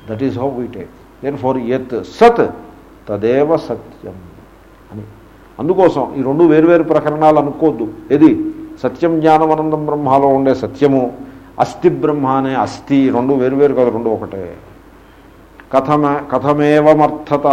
That is how we take then for ఎత్ సత్ తదేవ సత్యం. అందుకోసం ఈ రెండు వేరువేరు ప్రకరణాలు అనుకోవద్దు ఏది? సత్యం జ్ఞానమనందం బ్రహ్మలో ఉండే సత్యము. అస్థి బ్రహ్మ అనే అస్థి రెండు వేరువేరు కదా రెండు ఒకటే. కథమ కథమేవమర్థత?